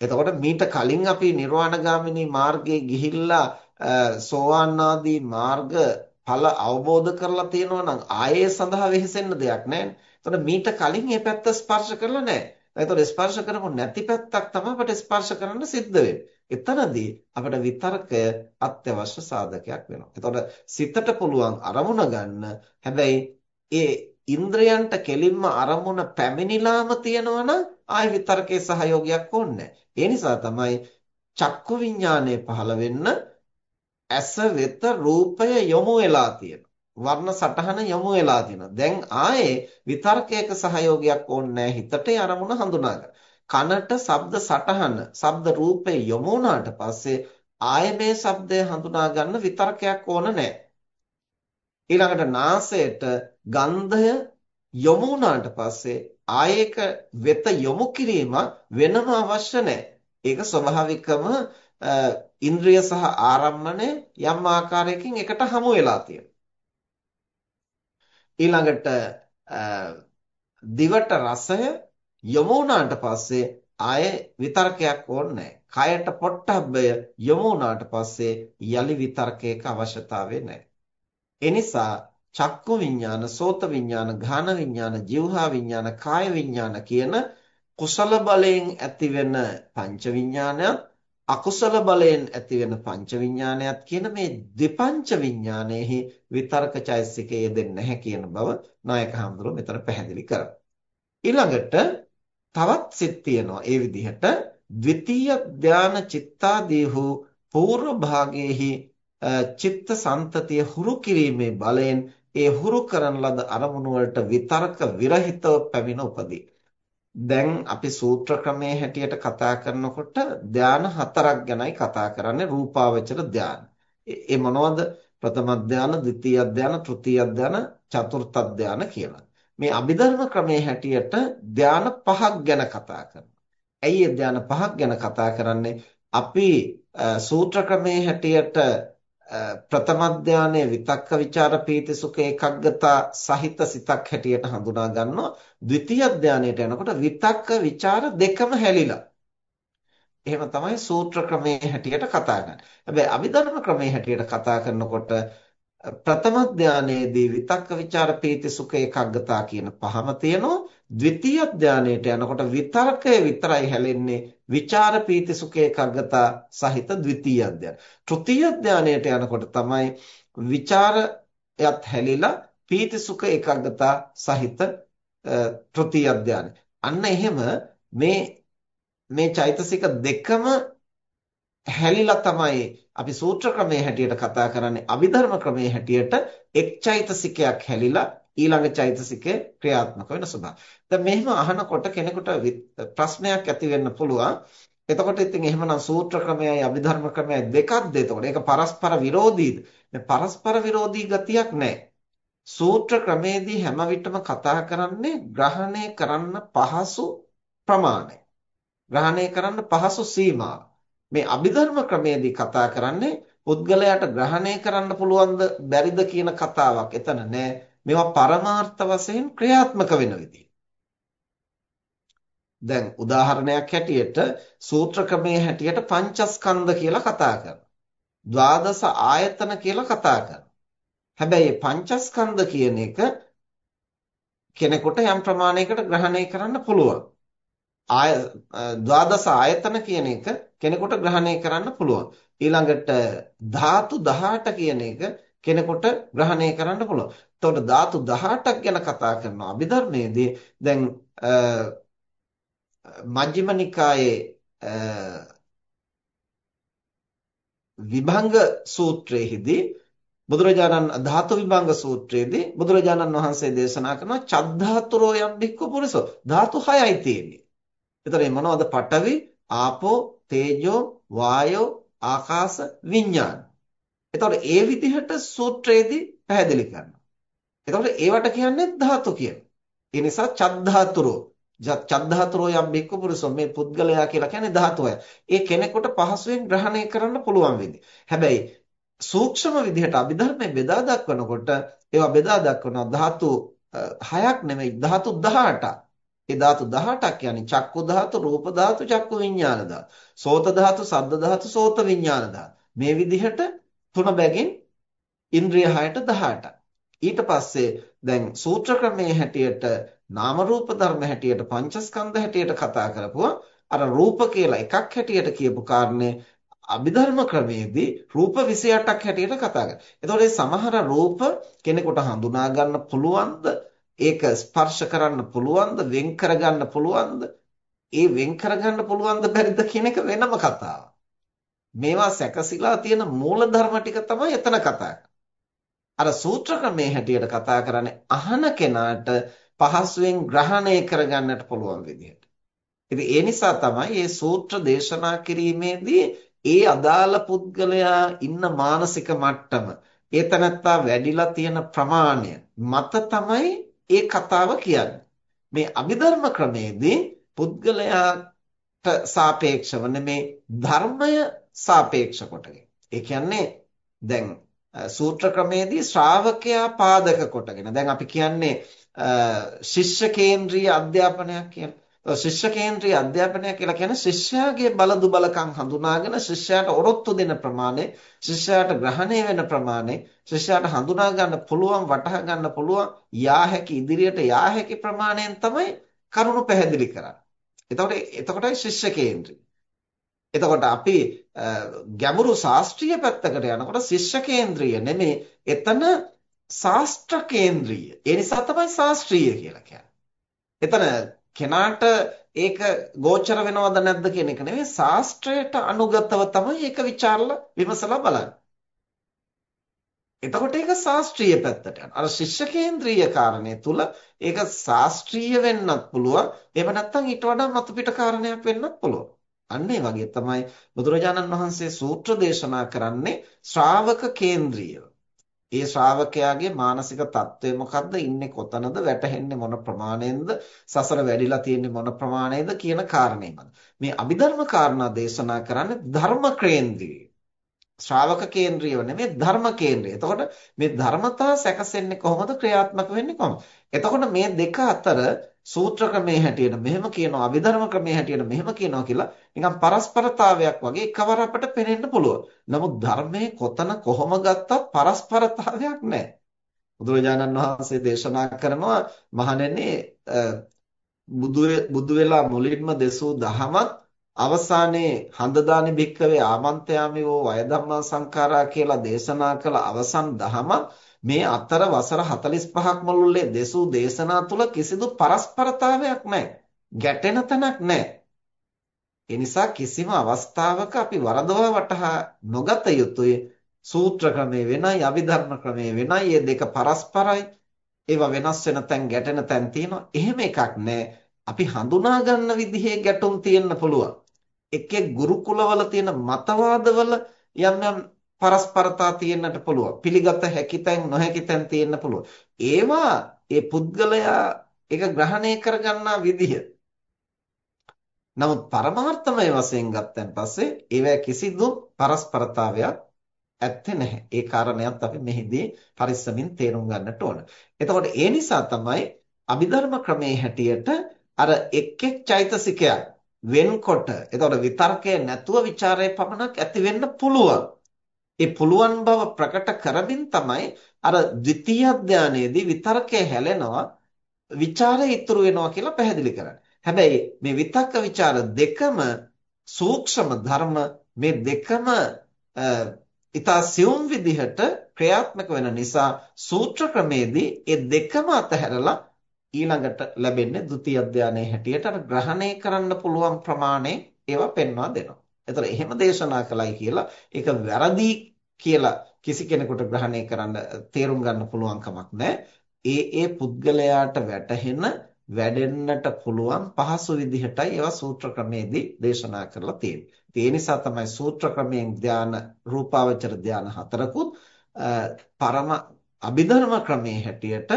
S1: එතකොට මීට කලින් අපි නිර්වාණගාමිනී මාර්ගයේ ගිහිල්ලා සෝවාන් ආදී මාර්ග ඵල අවබෝධ කරලා තියෙනවා නම් ආයේ සඳහා වෙහෙසෙන්න දෙයක් නැහැ. එතකොට මීට කලින් මේ පැත්ත ස්පර්ශ කරලා නැහැ. එතකොට ස්පර්ශ කරපො නැති පැත්තක් තමයි අපට ස්පර්ශ කරන්න සිද්ධ වෙන්නේ. එතනදී අපිට විතර්කය අත්‍යවශ්‍ය සාධකයක් වෙනවා. එතකොට සිතට පුළුවන් අරමුණ ගන්න. හැබැයි ඒ ඉන්ද්‍රයන්ට කෙලින්ම අරමුණ පැමිණිලාම තියෙනවනම් ආය විතර්කයේ සහයෝගයක් ඕනේ ඒ නිසා තමයි චක්කු විඥානය පහළ වෙන්න ඇස වෙත රූපය යොමු වෙලා තියෙනවා. වර්ණ සටහන යොමු වෙලා තියෙනවා. දැන් ආයේ විතර්කයක සහයෝගයක් ඕනේ හිතට අරමුණ හඳුනා ගන්න. කනට ශබ්ද සටහන, ශබ්ද රූපේ යොමු වුණාට පස්සේ ආය මේ ශබ්දය හඳුනා ගන්න විතරකයක් ඕන නැහැ. ඊළඟට නාසයට ගන්ධය යොමු වුණාට පස්සේ ආයේක වෙත යොමු කිරීම වෙනම අවශ්‍ය නැහැ. ඒක ස්වභාවිකම ඉන්ද්‍රිය සහ ආරම්මණය යම් ආකාරයකින් එකට හමු වෙලා තියෙනවා. ඊළඟට දිවට රසය යොමු වුණාට පස්සේ ආයේ විතර්කයක් ඕනේ කයට පොට්ටබ්බය යොමු වුණාට පස්සේ යලි විතර්කයක අවශ්‍යතාවය නැහැ. එනිසා චක්කු විඤ්ඤාණ, සෝත විඤ්ඤාණ, ඝාන විඤ්ඤාණ, જીවහා විඤ්ඤාණ, කාය විඤ්ඤාණ කියන කුසල බලයෙන් ඇතිවෙන පංච විඤ්ඤාණයත් අකුසල බලයෙන් ඇතිවෙන පංච විඤ්ඤාණයත් කියන මේ දෙපංච විඤ්ඤාණයෙහි විතර්ක චෛසිකයේ යෙදෙන්නේ නැහැ කියන බව නායක හඳුරෝ මෙතන පැහැදිලි කරා. ඊළඟට තවත් සිත් තියෙනවා ඒ විදිහට ද්විතීය ධාන චිත්තාදීහු పూర్ව භාගයේහි චිත්ත සන්තතිය හුරු කිරීමේ බලයෙන් ඒ හුරු කරන ලද අරමුණු වලට විතර්ක විරහිතව පැමිණ උපදී. දැන් අපි සූත්‍ර ක්‍රමයේ හැටියට කතා කරනකොට ධාන හතරක් ගැනයි කතා කරන්නේ රූපාවචර ධාන. ඒ මොනවද? ප්‍රථම ධාන, ද්විතීය ධාන, තෘතීය ධාන, චතුර්ථ ධාන කියලා. මේ අභිධර්ම ක්‍රමයේ හැටියට ධාන පහක් ගැන කතා කරනවා. ඇයි ඒ ධාන පහක් ගැන කතා කරන්නේ? අපි සූත්‍ර ක්‍රමයේ හැටියට ප්‍රථම ධානයේ විතක්ක ਵਿਚාර පීති සුඛ ඒකග්ගතා සහිත සිතක් හැටියට හඳුනා ගන්නවා. ද්විතීය ධානයට යනකොට විතක්ක ਵਿਚාර දෙකම හැලිලා. එහෙම තමයි සූත්‍ර ක්‍රමයේ හැටියට කතා කරන්නේ. හැබැයි අභිධර්ම ක්‍රමයේ හැටියට කතා කරනකොට ප්‍රථම ධානයේදී විතක්ක ਵਿਚාර පීති සුඛ ඒකග්ගතා කියන පහම තියෙනවා. ද්විතීය ධානයට යනකොට විතර්කය විතරයි හැලෙන්නේ. විචාර පීති සුඛ ඒකග්ගතා සහිත ද්විතීය ධානය. තෘතීය ධානයට යනකොට තමයි විචාරයත් හැලිලා පීති සුඛ ඒකග්ගතා සහිත තෘතීය ධානය. අන්න එහෙම මේ මේ චෛතසික දෙකම හැලිලා තමයි අපි සූත්‍ර ක්‍රමයේ හැටියට කතා කරන්නේ අභිධර්ම ක්‍රමයේ හැටියට එක් චෛතසිකයක් හැලිලා ඊළඟ චෛතසිකය ක්‍රියාත්මක වෙන ස්වභාවය. දැන් මෙහෙම අහනකොට කෙනෙකුට ප්‍රශ්නයක් ඇති වෙන්න පුළුවන්. එතකොට ඉතින් එහෙමනම් සූත්‍ර ක්‍රමයයි අභිධර්ම ක්‍රමයයි දෙකක්ද එතකොට? ඒක පරස්පර විරෝධීද? පරස්පර විරෝධී ගතියක් නැහැ. සූත්‍ර ක්‍රමේදී හැම විටම කතා කරන්නේ ග්‍රහණය කරන්න පහසු ප්‍රමාණය. ග්‍රහණය කරන්න පහසු සීමාව. මේ අභිධර්ම ක්‍රමේදී කතා කරන්නේ පුද්ගලයාට ග්‍රහණය කරන්න පුළුවන්ද බැරිද කියන කතාවක් එතන නෑ. මේවා පරමාර්ථ වශයෙන් ක්‍රියාත්මක වෙන විදිහ. දැන් උදාහරණයක් හැටියට සූත්‍ර ක්‍රමයේ හැටියට පංචස්කන්ධ කියලා කතා කරනවා. ද්වාදස ආයතන කියලා කතා කරනවා. හැබැයි පංචස්කන්ධ කියන එක කෙනෙකුට යම් ප්‍රමාණයකට ග්‍රහණය කරන්න පුළුවන්. ආය ද්වාදස ආයතන කියන එක කෙනෙකුට ග්‍රහණය කරන්න පුළුවන්. ඊළඟට ධාතු 18 කියන එක කෙනෙකුට ග්‍රහණය කරන්න පුළුවන්. එතකොට ධාතු 18ක් ගැන කතා කරනවා අභිධර්මයේදී දැන් මජ්ක්‍ධිම නිකායේ විභංග සූත්‍රයේදී බුදුරජාණන් ධාතු විභංග සූත්‍රයේදී බුදුරජාණන් වහන්සේ දේශනා කරන චද්ධාතුරෝ යම් බික්ක පුරිසෝ ධාතු 6යි තියෙන්නේ. එතකොට මේ මොනවද? පඨවි, ආපෝ, තේජෝ, වායෝ, ආකාශ, විඥාන. එතකොට ඒ විදිහට සූත්‍රයේදී පැහැදිලි කරනවා. එතකොට ඒවට කියන්නේ ධාතු කියන. ඒ නිසා චද්ධාතුරෝ චද්ධාතුරෝ යම් බික්ක පුරුෂෝ මේ පුද්ගලයා කියලා කියන්නේ ධාතුවයි. ඒ කෙනෙකුට පහසුවෙන් ග්‍රහණය කරන්න පුළුවන් විදිහ. හැබැයි සූක්ෂම විදිහට අභිධර්මයේ බෙදා දක්වනකොට ඒවා බෙදා දක්වනවා ධාතු 6ක් නෙමෙයි ධාතු 18ක්. ඒ ධාතු 18ක් කියන්නේ චක්කු ධාතු, රූප ධාතු, චක්කු විඤ්ඤාණ ධාතු. සෝත ධාතු, සද්ද ධාතු, සෝත විඤ්ඤාණ ධාතු. මේ විදිහට තුන බැගින් ඉන්ද්‍රිය 6ට 18ක්. ඊට පස්සේ දැන් සූත්‍ර ක්‍රමයේ හැටියට නාම රූප ධර්ම හැටියට පංචස්කන්ධ හැටියට කතා කරපුවා අර රූප කියලා එකක් හැටියට කියපු කාරණේ අභිධර්ම ක්‍රමයේදී රූප 28ක් හැටියට කතා කරනවා. එතකොට මේ සමහර රූප කෙනෙකුට හඳුනා ගන්න පුළුවන්ද? ඒක ස්පර්ශ කරන්න පුළුවන්ද? වෙන් කරගන්න පුළුවන්ද? ඒ වෙන් කරගන්න පුළුවන්ද බැරිද කියන එක වෙනම කතාවක්. මේවා සැකසීලා තියෙන මූල ධර්ම ටික තමයි එතන කතා අර සූත්‍ර ක්‍රමයේ හැටියට කතා කරන්නේ අහන කෙනාට පහසුවෙන් ග්‍රහණය කරගන්නට පුළුවන් විදිහට. ඉතින් ඒ නිසා තමයි මේ සූත්‍ර දේශනා කිරීමේදී ඒ අදාළ පුද්ගලයා ඉන්න මානසික මට්ටම ඒ තනත්තා වැඩිලා තියෙන ප්‍රමාණය මත තමයි ඒ කතාව කියන්නේ. මේ අභිධර්ම ක්‍රමේදී පුද්ගලයාට සාපේක්ෂව මේ ධර්මය සාපේක්ෂ කොටගෙන. ඒ කියන්නේ දැන් සූත්‍ර ක්‍රමේදී ශ්‍රාවකයා පාදක කොටගෙන. දැන් අපි කියන්නේ ශිෂ්‍ය කේන්ද්‍රීය අධ්‍යාපනයක් කියන්නේ. ශිෂ්‍ය කේන්ද්‍රීය අධ්‍යාපනය කියලා කියන්නේ ශිෂ්‍යයාගේ බලදු බලකම් හඳුනාගෙන ශිෂ්‍යයාට ඔරොත්තු දෙන ප්‍රමාණය, ශිෂ්‍යයාට ග්‍රහණය වෙන ප්‍රමාණය, ශිෂ්‍යයාට හඳුනා ගන්න පුළුවන්, වටහා ගන්න පුළුවන්, යා හැකි ඉදිරියට යා හැකි ප්‍රමාණයෙන් තමයි කරුණු පැහැදිලි කරන්නේ. එතකොට එතකොටයි ශිෂ්‍ය කේන්ද්‍රී. එතකොට අපි ගැඹුරු ශාස්ත්‍රීය පැත්තකට යනකොට ශිෂ්‍ය කේන්ද්‍රීය නෙමෙයි එතන ශාස්ත්‍ර කේන්ද්‍රීය. ඒ නිසා තමයි ශාස්ත්‍රීය කියලා කියන්නේ. එතන කෙනාට ඒක ගෝචර වෙනවද නැද්ද කියන එක නෙවෙයි ශාස්ත්‍රයට අනුගතව තමයි ඒක ਵਿਚාරලා විමසලා බලන්නේ. එතකොට ඒක ශාස්ත්‍රීය පැත්තට යනවා. අර ශිෂ්‍ය කේන්ද්‍රීය කාරණේ තුල ඒක ශාස්ත්‍රීය වෙන්නත් පුළුවන්. එහෙම නැත්නම් ඊට වඩා මතු පිට කාරණයක් වෙන්නත් පුළුවන්. අන්න ඒ වගේ තමයි බුදුරජාණන් වහන්සේ සූත්‍ර දේශනා කරන්නේ ශ්‍රාවක කේන්ද්‍රීයව. ඒ ශ්‍රාවකයාගේ මානසික තත්ත්වය මොකද්ද? ඉන්නේ කොතනද? වැටහෙන්නේ මොන ප්‍රමාණයෙන්ද? සසර වැඩිලා තියෙන්නේ මොන ප්‍රමාණයද කියන කාරණේමද මේ අභිධර්ම කාරණා දේශනා කරන්නේ ධර්ම කේන්ද්‍රී ශ්‍රාවක කේන්ද්‍රීයව නෙමෙයි ධර්ම කේන්ද්‍රය. එතකොට මේ ධර්මතා සැකසෙන්නේ කොහොමද ක්‍රියාත්මක වෙන්නේ කොහොමද? එතකොට මේ දෙක අතර සූත්‍ර ක්‍රමයේ හැටියට මෙහෙම කියනවා අභිධර්ම ක්‍රමයේ හැටියට මෙහෙම කියනවා කියලා නිකන් පරස්පරතාවයක් වගේ එකවර අපට පේනෙන්න පුළුවන්. නමුත් ධර්මයේ කොතන කොහොම ගත්තත් පරස්පරතාවයක් නැහැ. බුදුරජාණන් වහන්සේ දේශනා කරනවා මහණෙනි බුදු වෙලා මුලින්ම දෙසූ දහමත් අවසානයේ හඳදානි භික්කවේ ආමන්ත්‍යාමිවෝ වය ධම්මා සංඛාරා කියලා දේශනා කළ අවසන් දහම මේ අතර වසර 45ක් මුළුල්ලේ දෙසූ දේශනා තුල කිසිදු පරස්පරතාවයක් නැහැ. ගැටෙන තැනක් නැහැ. ඒ නිසා කිසිම අවස්ථාවක අපි වරදවා වටහා නොගත යුතුයි. සූත්‍ර ක්‍රමේ වෙනයි අභිධර්ම ක්‍රමේ වෙනයි. මේ දෙක පරස්පරයි. ඒවා වෙනස් වෙන තැන් ගැටෙන තැන් තියෙනවා. එහෙම එකක් නැහැ. අපි හඳුනා ගන්න විදිහේ ගැටුම් තියෙන්න පුළුවන්. එක් එක් ගුරුකුලවල තියෙන මතවාදවල යම් යම් පරස්පරතා තියෙන්නට පුළුවන්. පිළිගත හැකි තැන් නොහැකි තැන් තියෙන්න පුළුවන්. ඒවා ඒ පුද්ගලයා ඒක ග්‍රහණය කරගන්නා විදිහ. නමුත් පරමාර්ථමය වශයෙන් ගත්තන් පස්සේ ඒවැ කිසිදු පරස්පරතාවයක් ඇත්තේ නැහැ. ඒ කාරණයක් අපි මෙහිදී පරිස්සමින් තේරුම් ගන්නට ඕන. එතකොට ඒ නිසා තමයි අභිධර්ම ක්‍රමයේ හැටියට අර එක් එක් චෛතසිකයක් වෙන්කොට එතකොට විතර්කයේ නැතුව ਵਿਚාරයේ පමණක් ඇති වෙන්න පුළුවන්. ඒ පුළුවන් බව ප්‍රකට කරමින් තමයි අර ද්විතීය ධානයේදී විතර්කය හැලෙනවා ਵਿਚාරය ඉතුරු වෙනවා කියලා පැහැදිලි කරන්නේ. හැබැයි මේ විතක්ක ਵਿਚාර දෙකම සූක්ෂම ධර්ම මේ දෙකම ඉතා සියුම් විදිහට ක්‍රියාත්මක වෙන නිසා සූත්‍ර ක්‍රමේදී ඒ දෙකම අතහැරලා ඊළඟට ලැබෙන්නේ ဒုတိ ය ධානයේ හැටියට අර ග්‍රහණය කරන්න පුළුවන් ප්‍රමාණය ඒවා පෙන්වා දෙනවා. ඒතර එහෙම දේශනා කළයි කියලා ඒක වැරදි කියලා කිසි කෙනෙකුට ග්‍රහණය කරන්න තේරුම් ගන්න පුළුවන් කමක් නැහැ. ඒ ඒ පුද්ගලයාට වැටහෙන වැඩෙන්නට පුළුවන් පහසු විදිහටයි ඒවා සූත්‍ර ක්‍රමේදී දේශනා කරලා තියෙන්නේ. ඒ නිසා තමයි සූත්‍ර ක්‍රමයෙන් ධාන රූපාවචර ධාන හතරකුත් පරම අභිධර්ම ක්‍රමයේ හැටියට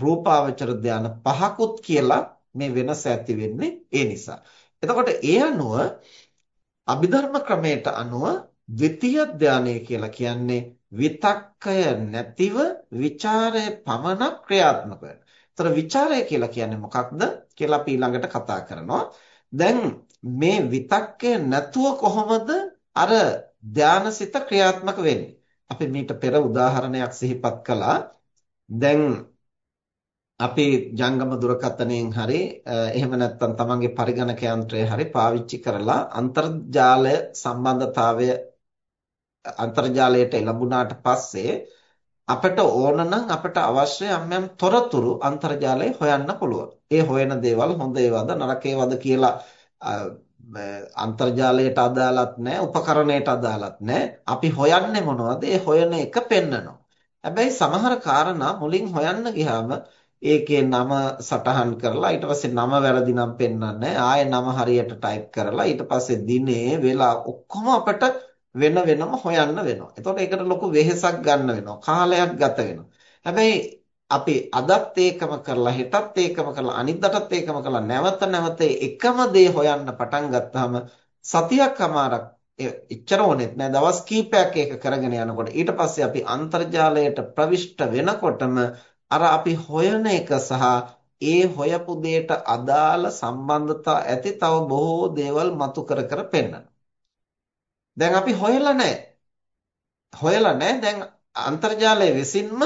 S1: රූපාවචර ධාන පහකුත් කියලා මේ වෙනස ඇති වෙන්නේ ඒ නිසා. එතකොට ඒ අනුව අභිධර්ම ක්‍රමයට අනුව ද්විතීය ධානය කියලා කියන්නේ විතක්කය නැතිව ਵਿਚාරය පමණක් ක්‍රියාත්මක වෙන. ඒතර ਵਿਚාරය කියලා කියන්නේ මොකක්ද කියලා අපි ඊළඟට කතා කරනවා. දැන් මේ විතක්කය නැතුව කොහොමද අර ධානසිත ක්‍රියාත්මක වෙන්නේ? අපි මීට පෙර උදාහරණයක් සිහිපත් කළා. දැන් අපි ජංගම දුරකථනයෙන් හරි එහෙම නැත්නම් තමන්ගේ පරිගණක යන්ත්‍රය හරි පාවිච්චි කරලා අන්තර්ජාලය සම්බන්ධතාවය අන්තර්ජාලයට එළඹුණාට පස්සේ අපට ඕන නම් අපට අවශ්‍ය යම් යම් තොරතුරු අන්තර්ජාලයේ හොයන්න පුළුවන්. ඒ හොයන දේවල් හොඳ ඒවාද නරක ඒවාද කියලා අන්තර්ජාලයට අදාළත් නැහැ, උපකරණයට අදාළත් නැහැ. අපි හොයන්නේ මොනවද? ඒ හොයන එක පෙන්නනවා. හැබැයි සමහර කාරණා මුලින් හොයන්න ගියාම ඒකේ නම සටහන් කරලා ඊට පස්සේ නම වැරදි නම් පෙන්වන්නේ ආයෙ නම හරියට ටයිප් කරලා ඊට පස්සේ දිනේ වෙලා ඔක්කොම අපිට වෙන වෙනම හොයන්න වෙනවා. එතකොට ඒකට ලොකු වෙහෙසක් ගන්න වෙනවා. කාලයක් ගත වෙනවා. හැබැයි අපි අදත් ඒකම කරලා හෙටත් ඒකම කරලා අනිද්දාටත් ඒකම කරලා නැවත නැවත එකම දේ හොයන්න පටන් ගත්තාම සතියක් අමාරක් එච්චර ඕනෙත් නෑ දවස් කීපයක් ඒක කරගෙන යනකොට ඊට පස්සේ අපි අන්තර්ජාලයට ප්‍රවිෂ්ඨ වෙනකොටම අර අපි හොයන එක සහ ඒ හොයපු දෙයට අදාළ සම්බන්ධතා ඇති තව බොහෝ දේවල් මතු කර කර පෙන්වනවා. දැන් අපි හොයලා නැහැ. හොයලා නැහැ. දැන් අන්තර්ජාලය විසින්ම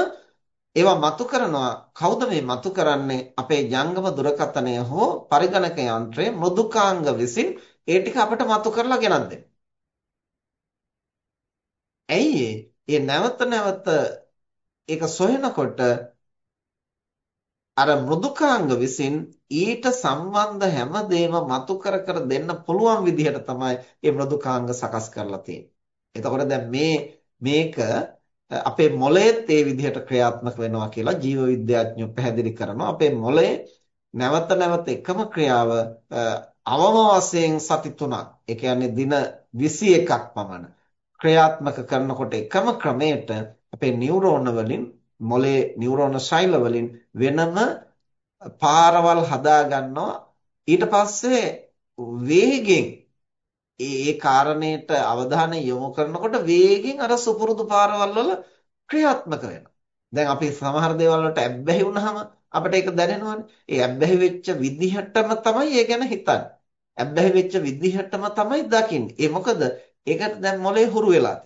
S1: ඒවා මතු කරනවා. කවුද මේ මතු කරන්නේ? අපේ ජංගම දුරකථනය හෝ පරිගණක යන්ත්‍රය මෘදුකාංග විසින් ඒ ටික අපිට මතු කරලා ගෙනත් දෙනවා. ඇයි ඒ නැවත නැවත ඒක සොයනකොට අර මෘදුකාංග විසින් ඊට සම්බන්ධ හැමදේම මතු කර කර දෙන්න පුළුවන් විදිහට තමයි මේ මෘදුකාංග සකස් කරලා තියෙන්නේ. එතකොට දැන් මේ මේක අපේ මොළයේත් ඒ විදිහට ක්‍රියාත්මක වෙනවා කියලා ජීව විද්‍යාඥයෝ පැහැදිලි කරනවා. අපේ මොළයේ නැවත නැවත එකම ක්‍රියාව අවම වශයෙන් සති 3ක්, ඒ කියන්නේ දින 21ක් පමණ ක්‍රියාත්මක කරනකොට එකම ක්‍රමයට අපේ නියුරෝන වලින් මොලේ නියුරෝන ශෛල වලින් වෙනම පාරවල් හදා ගන්නවා ඊට පස්සේ වේගෙන් ඒ කාරණේට අවධානය යොමු කරනකොට වේගෙන් අර සුපුරුදු පාරවල් වල ක්‍රියාත්මක වෙනවා. දැන් අපි සමහර දේවල් වලට ඇබ්බැහි වුනහම අපිට ඒක දැනෙනවනේ. ඒ ඇබ්බැහි වෙච්ච විදිහටම තමයි ඒ ගැන හිතන්නේ. ඇබ්බැහි වෙච්ච විදිහටම තමයි දකින්නේ. ඒ මොකද ඒකට දැන් මොලේ හුරු වෙලා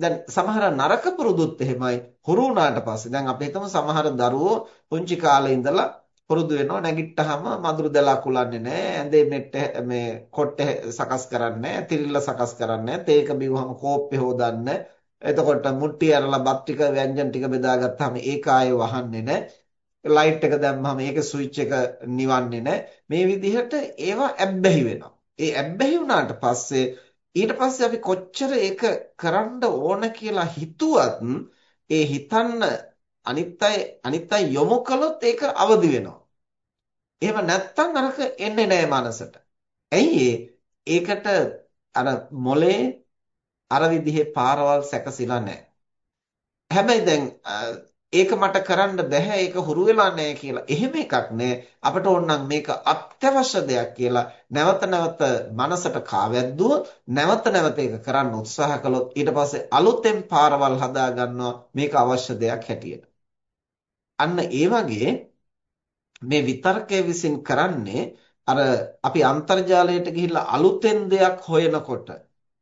S1: දැන් සමහර නරක පුරුදුත් එහෙමයි. හුරු වුණාට පස්සේ දැන් අපි හිතමු සමහර දරුවෝ පුංචි කාලේ ඉඳලා පුරුදු වෙනවා නැගිට්ටහම මදුරු දලා කුලන්නේ නැහැ ඇඳේ මෙට්ට මේ කොට්ටේ සකස් කරන්නේ නැහැ තිරිල්ල සකස් කරන්නේ නැහැ තේක බිව්වම කෝප්පේ හොදන්නේ එතකොට මුට්ටි ඇරලා බත් ටික ව්‍යංජන ටික බෙදාගත්තාම ඒක ආයේ වහන්නේ නැහැ. ලයිට් එක දැම්මම ඒකේ ස්විච් එක නිවන්නේ නැහැ. මේ විදිහට ඒවා ඇබ්බැහි වෙනවා. ඒ ඇබ්බැහි වුණාට පස්සේ ඊට පස්සේ අපි කොච්චර ඒක කරන්න ඕන කියලා හිතුවත් ඒ හිතන්න අනිත් අය අනිත් අය යොමු කළොත් ඒක අවදි වෙනවා. එහෙම නැත්තම් අරක එන්නේ නැහැ මනසට. ඇයි ඒකට අර මොලේ අර විදිහේ පාරවල් සැකසিলা නැහැ. හැබැයි දැන් ඒක මට කරන්න බෑ ඒක හුරු වෙලා නැහැ කියලා. එහෙම එකක් නෑ. අපට ඕනනම් මේක අත්‍යවශ්‍ය දෙයක් කියලා නැවත නැවත මනසට කාවැද්දුවොත් නැවත නැවත ඒක කරන්න උත්සාහ කළොත් ඊට පස්සේ අලුතෙන් පාරවල් හදා ගන්නවා මේක අවශ්‍ය දෙයක් හැටියට. අන්න ඒ වගේ මේ විතර්කය විසින් කරන්නේ අර අපි අන්තර්ජාලයට ගිහිල්ලා අලුතෙන් දෙයක් හොයනකොට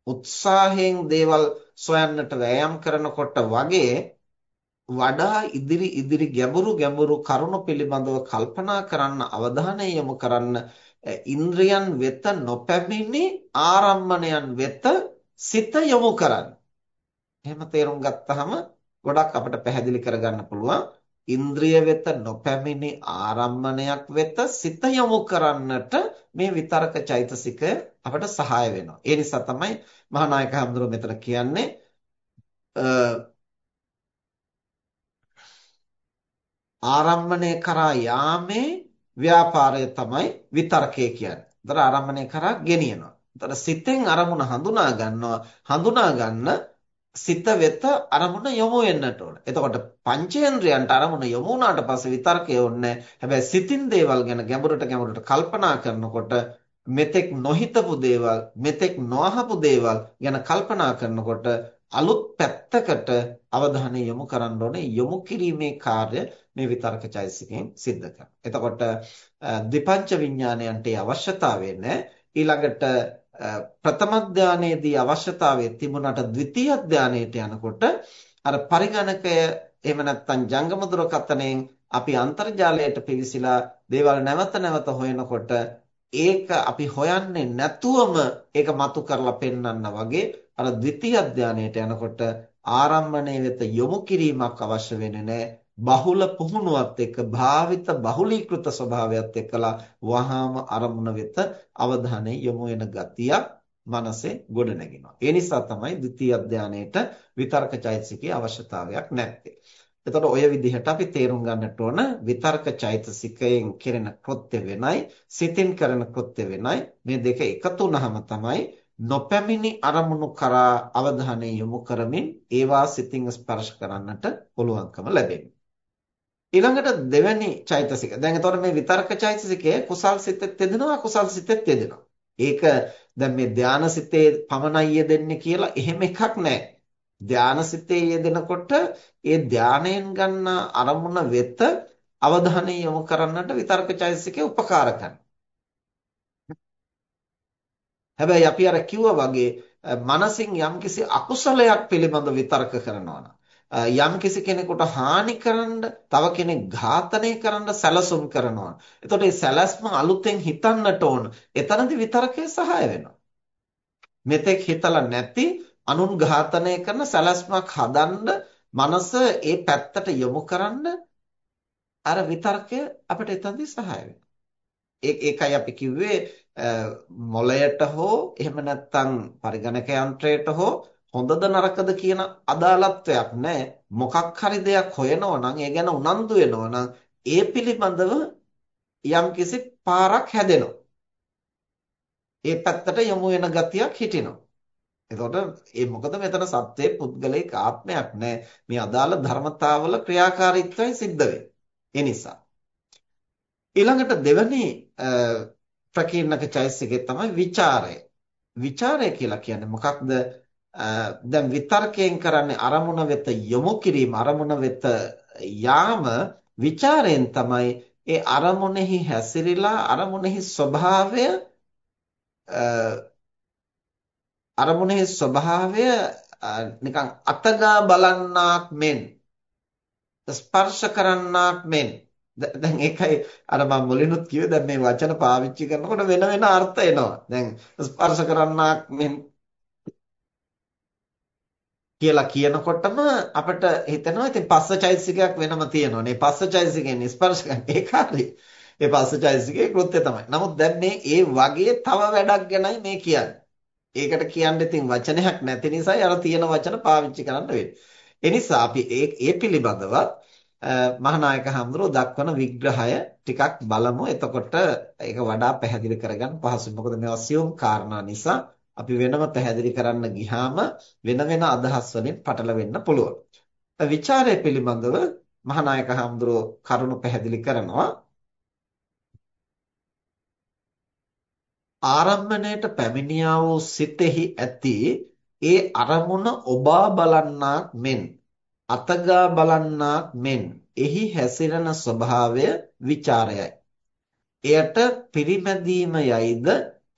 S1: උත්සාහයෙන් දේවල් සොයන්නට වෑයම් කරනකොට වගේ වඩා ඉදිරි ඉදිරි ගැඹුරු ගැඹුරු කරුණු පිළිබඳව කල්පනා කරන්න අවධානය යොමු කරන්න ඉන්ද්‍රයන් වෙත නොපැමිණි ආරම්මණයන් වෙත සිත යොමු කරන්න. එහෙම තේරුම් ගත්තහම ගොඩක් අපිට පැහැදිලි කරගන්න පුළුවන්. ඉන්ද්‍රිය වෙත නොපැමිණි ආරම්මණයක් වෙත සිත යොමු කරන්නට මේ විතරක චෛතසිකය අපට සහාය වෙනවා. ඒ නිසා තමයි මහානායක හඳුරු මෙතන කියන්නේ ආරම්මණය කරා යාමේ ව්‍යාපාරය තමයි විතර්කය කියන්නේ. ඒතර ආරම්මණය කරා ගෙනියනවා. ඒතර සිතෙන් අරමුණ හඳුනා ගන්නවා. හඳුනා ගන්න සිත වෙත අරමුණ යොමු වෙන්නට ඕන. එතකොට පංචේන්ද්‍රයන්ට අරමුණ යොමු වුණාට පස්සේ විතර්කය ඕනේ හැබැයි සිතින් දේවල් ගැන ගැඹුරට ගැඹුරට කල්පනා කරනකොට මෙතෙක් නොහිතපු දේවල් මෙතෙක් නොඅහපු දේවල් ගැන කල්පනා කරනකොට අලුත් පැත්තකට අවධානය යොමු කරන්න ඕනේ යොමු කිරීමේ කාර්ය මේ විතර්ක චෛතසිකයෙන් සිද්ධ කරනවා. එතකොට ද්විපංච විඥානයන්ට අවශ්‍යතාවය නැහැ. ඊළඟට ප්‍රථම ධානයේදී අවශ්‍යතාවය තිබුණාට ද්විතීය ධානයට යනකොට අර පරිගණකය එහෙම නැත්නම් ජංගම දුරකථනයෙන් අපි අන්තර්ජාලයට පිවිසිලා දේවල් නැවත නැවත හොයනකොට ඒක අපි හොයන්නේ නැතුවම ඒක මතු කරලා පෙන්වන්න වගේ අර ද්විතීය ධානයට යනකොට ආරම්භණය වෙත යොමු කිරීමක් අවශ්‍ය වෙන්නේ නැහැ බහුල පුහුණුවත් එක්ක භාවිත බහුලීකృత ස්වභාවයත් එක්කලා වහාම අරමුණ වෙත අවධානය යොමු වෙන ගතියක් මනසේ ගොඩ නැගෙනවා. ඒ නිසා තමයි ද්විතීයි අධ්‍යානයේට විතර්ක චෛතසිකයේ අවශ්‍යතාවයක් නැත්තේ. එතකොට ඔය විදිහට අපි තේරුම් ගන්නට ඕන විතර්ක චෛතසිකයෙන් කෙරෙන කෘත්‍ය වෙනයි, සිතින් කරන කෘත්‍ය වෙනයි. මේ දෙක එකතු වුනහම තමයි නොපැමිණි අරමුණු කරා අවධානය යොමු කරමින් ඒවා සිතින් ස්පර්ශ කරන්නට පුළුවන්කම ලැබෙන්නේ. ඊළඟට දෙවැනි චෛතසික. දැන් එතකොට මේ විතර්ක චෛතසිකය කුසල් සිතෙත් යෙදෙනවා අකුසල් සිතෙත් යෙදෙනවා. ඒක දැන් මේ ධාන සිතේ පමණයි යෙදෙන්නේ කියලා එහෙම එකක් නැහැ. ධාන සිතේ යෙදෙනකොට ඒ ධානයෙන් ගන්න අරමුණ වෙත අවධානය යොමු කරන්නට විතර්ක චෛතසිකය උපකාර කරනවා. හැබැයි අපි අර කිව්වා වගේ මනසින් යම්කිසි අකුසලයක් පිළිබඳ විතර්ක කරනවා නම් යම් කෙනෙකුට හානි කරන්න, තව කෙනෙක් ඝාතනය කරන්න සැලසුම් කරනවා. එතකොට මේ සැලැස්ම අලුතෙන් හිතන්නට ඕන. එතනදි විතරකේ සහාය වෙනවා. මෙතෙක් හිතලා නැති අනුන් ඝාතනය කරන සැලැස්මක් හදන්න මනස ඒ පැත්තට යොමු කරන්න අර විතර්කය අපිට එතනදි සහාය වෙනවා. ඒකයි අපි කිව්වේ මොළයට හෝ එහෙම නැත්නම් පරිගණක යන්ත්‍රයට හෝ හොඳද නරකද කියන අදාළත්වයක් නැහැ. මොකක් හරි දෙයක් හොයනවා නම් ඒ ගැන උනන්දු වෙනවා නම් ඒ පිළිබඳව යම්කිසි පාරක් හැදෙනවා. ඒ පැත්තට යොමු වෙන ගතියක් හිටිනවා. එතකොට ඒ මොකද මෙතන සත්‍යයේ පුද්ගලික ආත්මයක් නැහැ. මේ අදාළ ධර්මතාවල ක්‍රියාකාරීත්වය සිද්ධ වෙන්නේ. ඒ නිසා ඊළඟට දෙවැනි ප්‍රකීර්ණක චෛසිකේ තමයි ਵਿਚාරය. ਵਿਚාරය කියලා කියන්නේ මොකක්ද? දැන් විතර්කයෙන් කරන්නේ අරමුණ වෙත යොමු කිරීම අරමුණ වෙත යාම ਵਿਚාරයෙන් තමයි ඒ අරමුණෙහි හැසිරিলা අරමුණෙහි ස්වභාවය අරමුණෙහි ස්වභාවය නිකන් අතගා බලන්නක් මෙන් ස්පර්ශ කරන්නක් මෙන් දැන් ඒකයි අර මම මුලිනුත් කිව්වේ දැන් මේ වචන පාවිච්චි කරනකොට වෙන වෙන අර්ථ එනවා. දැන් ස්පර්ශ කරන්නාක් මෙන් කියලා කියනකොටම අපිට හිතෙනවා ඉතින් පස්සචෛතසිකයක් වෙනම තියෙනවනේ. පස්සචෛතසිකෙන් ස්පර්ශ කරන ඒක හරි. ඒ පස්සචෛතසිකයේ කෘත්‍ය තමයි. නමුත් දැන් මේ ඒ වගේ තව වැඩක් ගැනයි මේ කියන්නේ. ඒකට කියන්න ඉතින් වචනයක් නැති නිසායි අර තියෙන වචන පාවිච්චි කරන්න වෙන්නේ. ඒ නිසා අපි ඒ ඒ පිළිබඳව මහානායක හඳුරෝ දක්වන විග්‍රහය ටිකක් බලමු. එතකොට ඒක වඩා පැහැදිලි කරගන්න පහසුයි. මොකද මේවා සියුම් කාරණා නිසා අපි වෙනම පැහැදිලි කරන්න ගියාම වෙන වෙන අදහස් වලින් පටලවෙන්න පුළුවන්. විචාරය පිළිබඳව මහානායක හඳුරෝ කරුණු පැහැදිලි කරනවා. ආරම්මණයට පැමිණියා වූ සිතෙහි ඇති ඒ අරමුණ ඔබා බලන්නාක් මෙන් අතගා බලන්නාක් මෙන් එහි හැසිරෙන ස්වභාවය ਵਿਚාරයයි. එයට පිරිමැදීම යයිද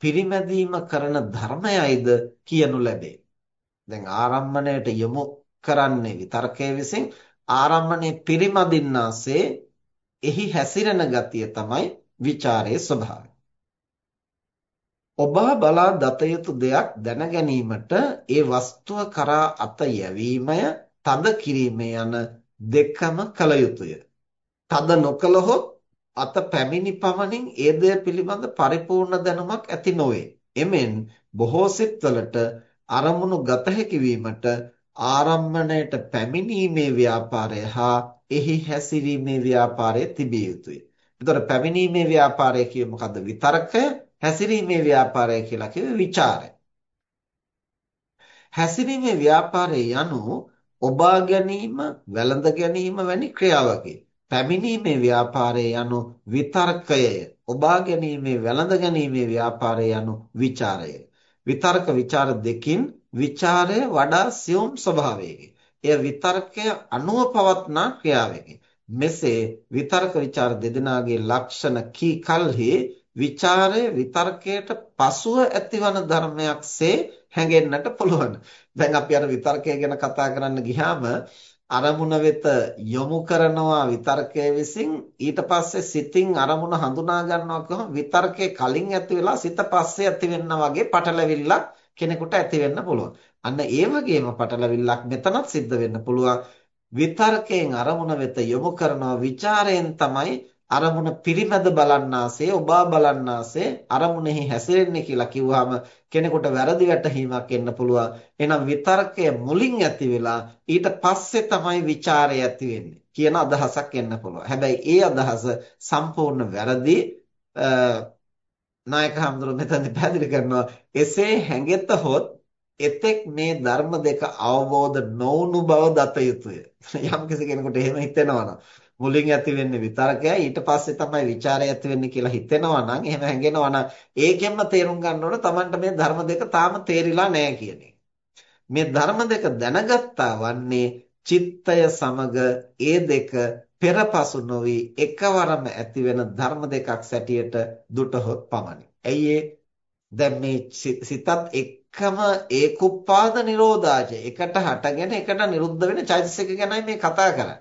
S1: පිරිමැදීම කරන ධර්මයයිද කියනු ලැබේ. දැන් ආරම්මණයට යොමු කරන්නේ විතර්කයේ විසින් ආරම්මණය පිරිමදින්නාසේ එහි හැසිරෙන ගතිය තමයි ਵਿਚාරයේ ස්වභාවය. ඔබ බලා දත යුතු දෙයක් දැන ගැනීමට ඒ වස්තුව කරා අත යැවීමය තද කිරීම යන දෙකම කල යුතුය. තද නොකලහොත් අත පැමිණි පමණින් ඒ දෙය පිළිබඳ පරිපූර්ණ දැනුමක් ඇති නොවේ. එමෙන් බොහෝ සිත්වලට අරමුණු ගත හැකි වීමට ආරම්මණයට පැමිණීමේ ව්‍යාපාරය හා එහි හැසිරීමේ ව්‍යාපාරය තිබිය යුතුය. එතකොට පැමිණීමේ ව්‍යාපාරය කියේ මොකද්ද? විතරකය හැසිරීමේ ව්‍යාපාරය කියලා කිව්වේ ਵਿਚාරය. හැසිරීමේ ව්‍යාපාරය යනු ඔබා ගැනීම, වැළඳ ගැනීම වැනි ක්‍රියාවකි. පැමිණීමේ ව්‍යාපාරය යනු විතර්කය. ඔබා ගැනීමේ වැළඳ ගැනීමේ ව්‍යාපාරය යනු ਵਿਚාරය. විතර්ක ਵਿਚාර දෙකින් ਵਿਚාරය වඩා සියුම් ස්වභාවයකි. එය විතර්කය අනුව පවත්නා ක්‍රියාවකි. මෙසේ විතර්ක ਵਿਚාර දෙදෙනාගේ ලක්ෂණ කී කල්හි විචාරය විතර්කයට පසුව ඇතිවන ධර්මයක්සේ හැඟෙන්නට පුළුවන්. දැන් අපි අර විතර්කය ගැන කතා කරන්න ගියාම අරමුණ වෙත යොමු කරනවා විතර්කයේ විසින් ඊට පස්සේ සිතින් අරමුණ හඳුනා ගන්නවා කියහම විතර්කයේ කලින් ඇති වෙලා සිත පස්සේ ඇති වෙනා වගේ පටලවිල්ලක් කෙනෙකුට ඇති වෙන්න පුළුවන්. අන්න ඒ වගේම පටලවිල්ලක් මෙතනත් සිද්ධ වෙන්න පුළුවන්. විතර්කයෙන් අරමුණ වෙත යොමු කරනවා ਵਿਚාරයෙන් තමයි අරමුණ පිරිමැද බලන්නාසේ ඔබා බලන්නාසේ අරමුණෙහි හැසිරෙන්නේ කියලා කිව්වහම කෙනෙකුට වැරදි වැටහීමක් එන්න පුළුවන්. එහෙනම් විතර්කය මුලින් ඇති වෙලා ඊට පස්සේ තමයි ਵਿਚාරය ඇති වෙන්නේ කියන අදහසක් එන්න පුළුවන්. හැබැයි ඒ අදහස සම්පූර්ණ වැරදි නායක හඳුරු මෙතනදී පැහැදිලි කරනවා එසේ හැඟෙතහොත් එතෙක් මේ ධර්ම දෙක අවබෝධ නොවුණු බව දත යුතුය. යම් කෙනෙකුට එහෙම හිතෙනවා නම් මුලින් ඇති වෙන්නේ විතරකයයි ඊට පස්සේ තමයි ਵਿਚාරය ඇති වෙන්නේ කියලා හිතෙනවා නම් එහෙම හැඟෙනවා නම් ඒකෙන්ම තේරුම් ගන්න ඕන Tamanට මේ ධර්ම දෙක තාම තේරිලා නැහැ කියන මේ ධර්ම දෙක දැනගත්තා වන්නේ චිත්තය සමග ඒ දෙක පෙරපසු නොවි එකවරම ඇති වෙන ධර්ම දෙකක් සැටියට දුටහොත් පමණි. ඇයි දැන් මේ සිතත් එකම ඒකුප්පාද නිරෝධාචය එකට හටගෙන එකට නිරුද්ධ වෙන චෛතසික ගැනයි මේ කතා කරන්නේ.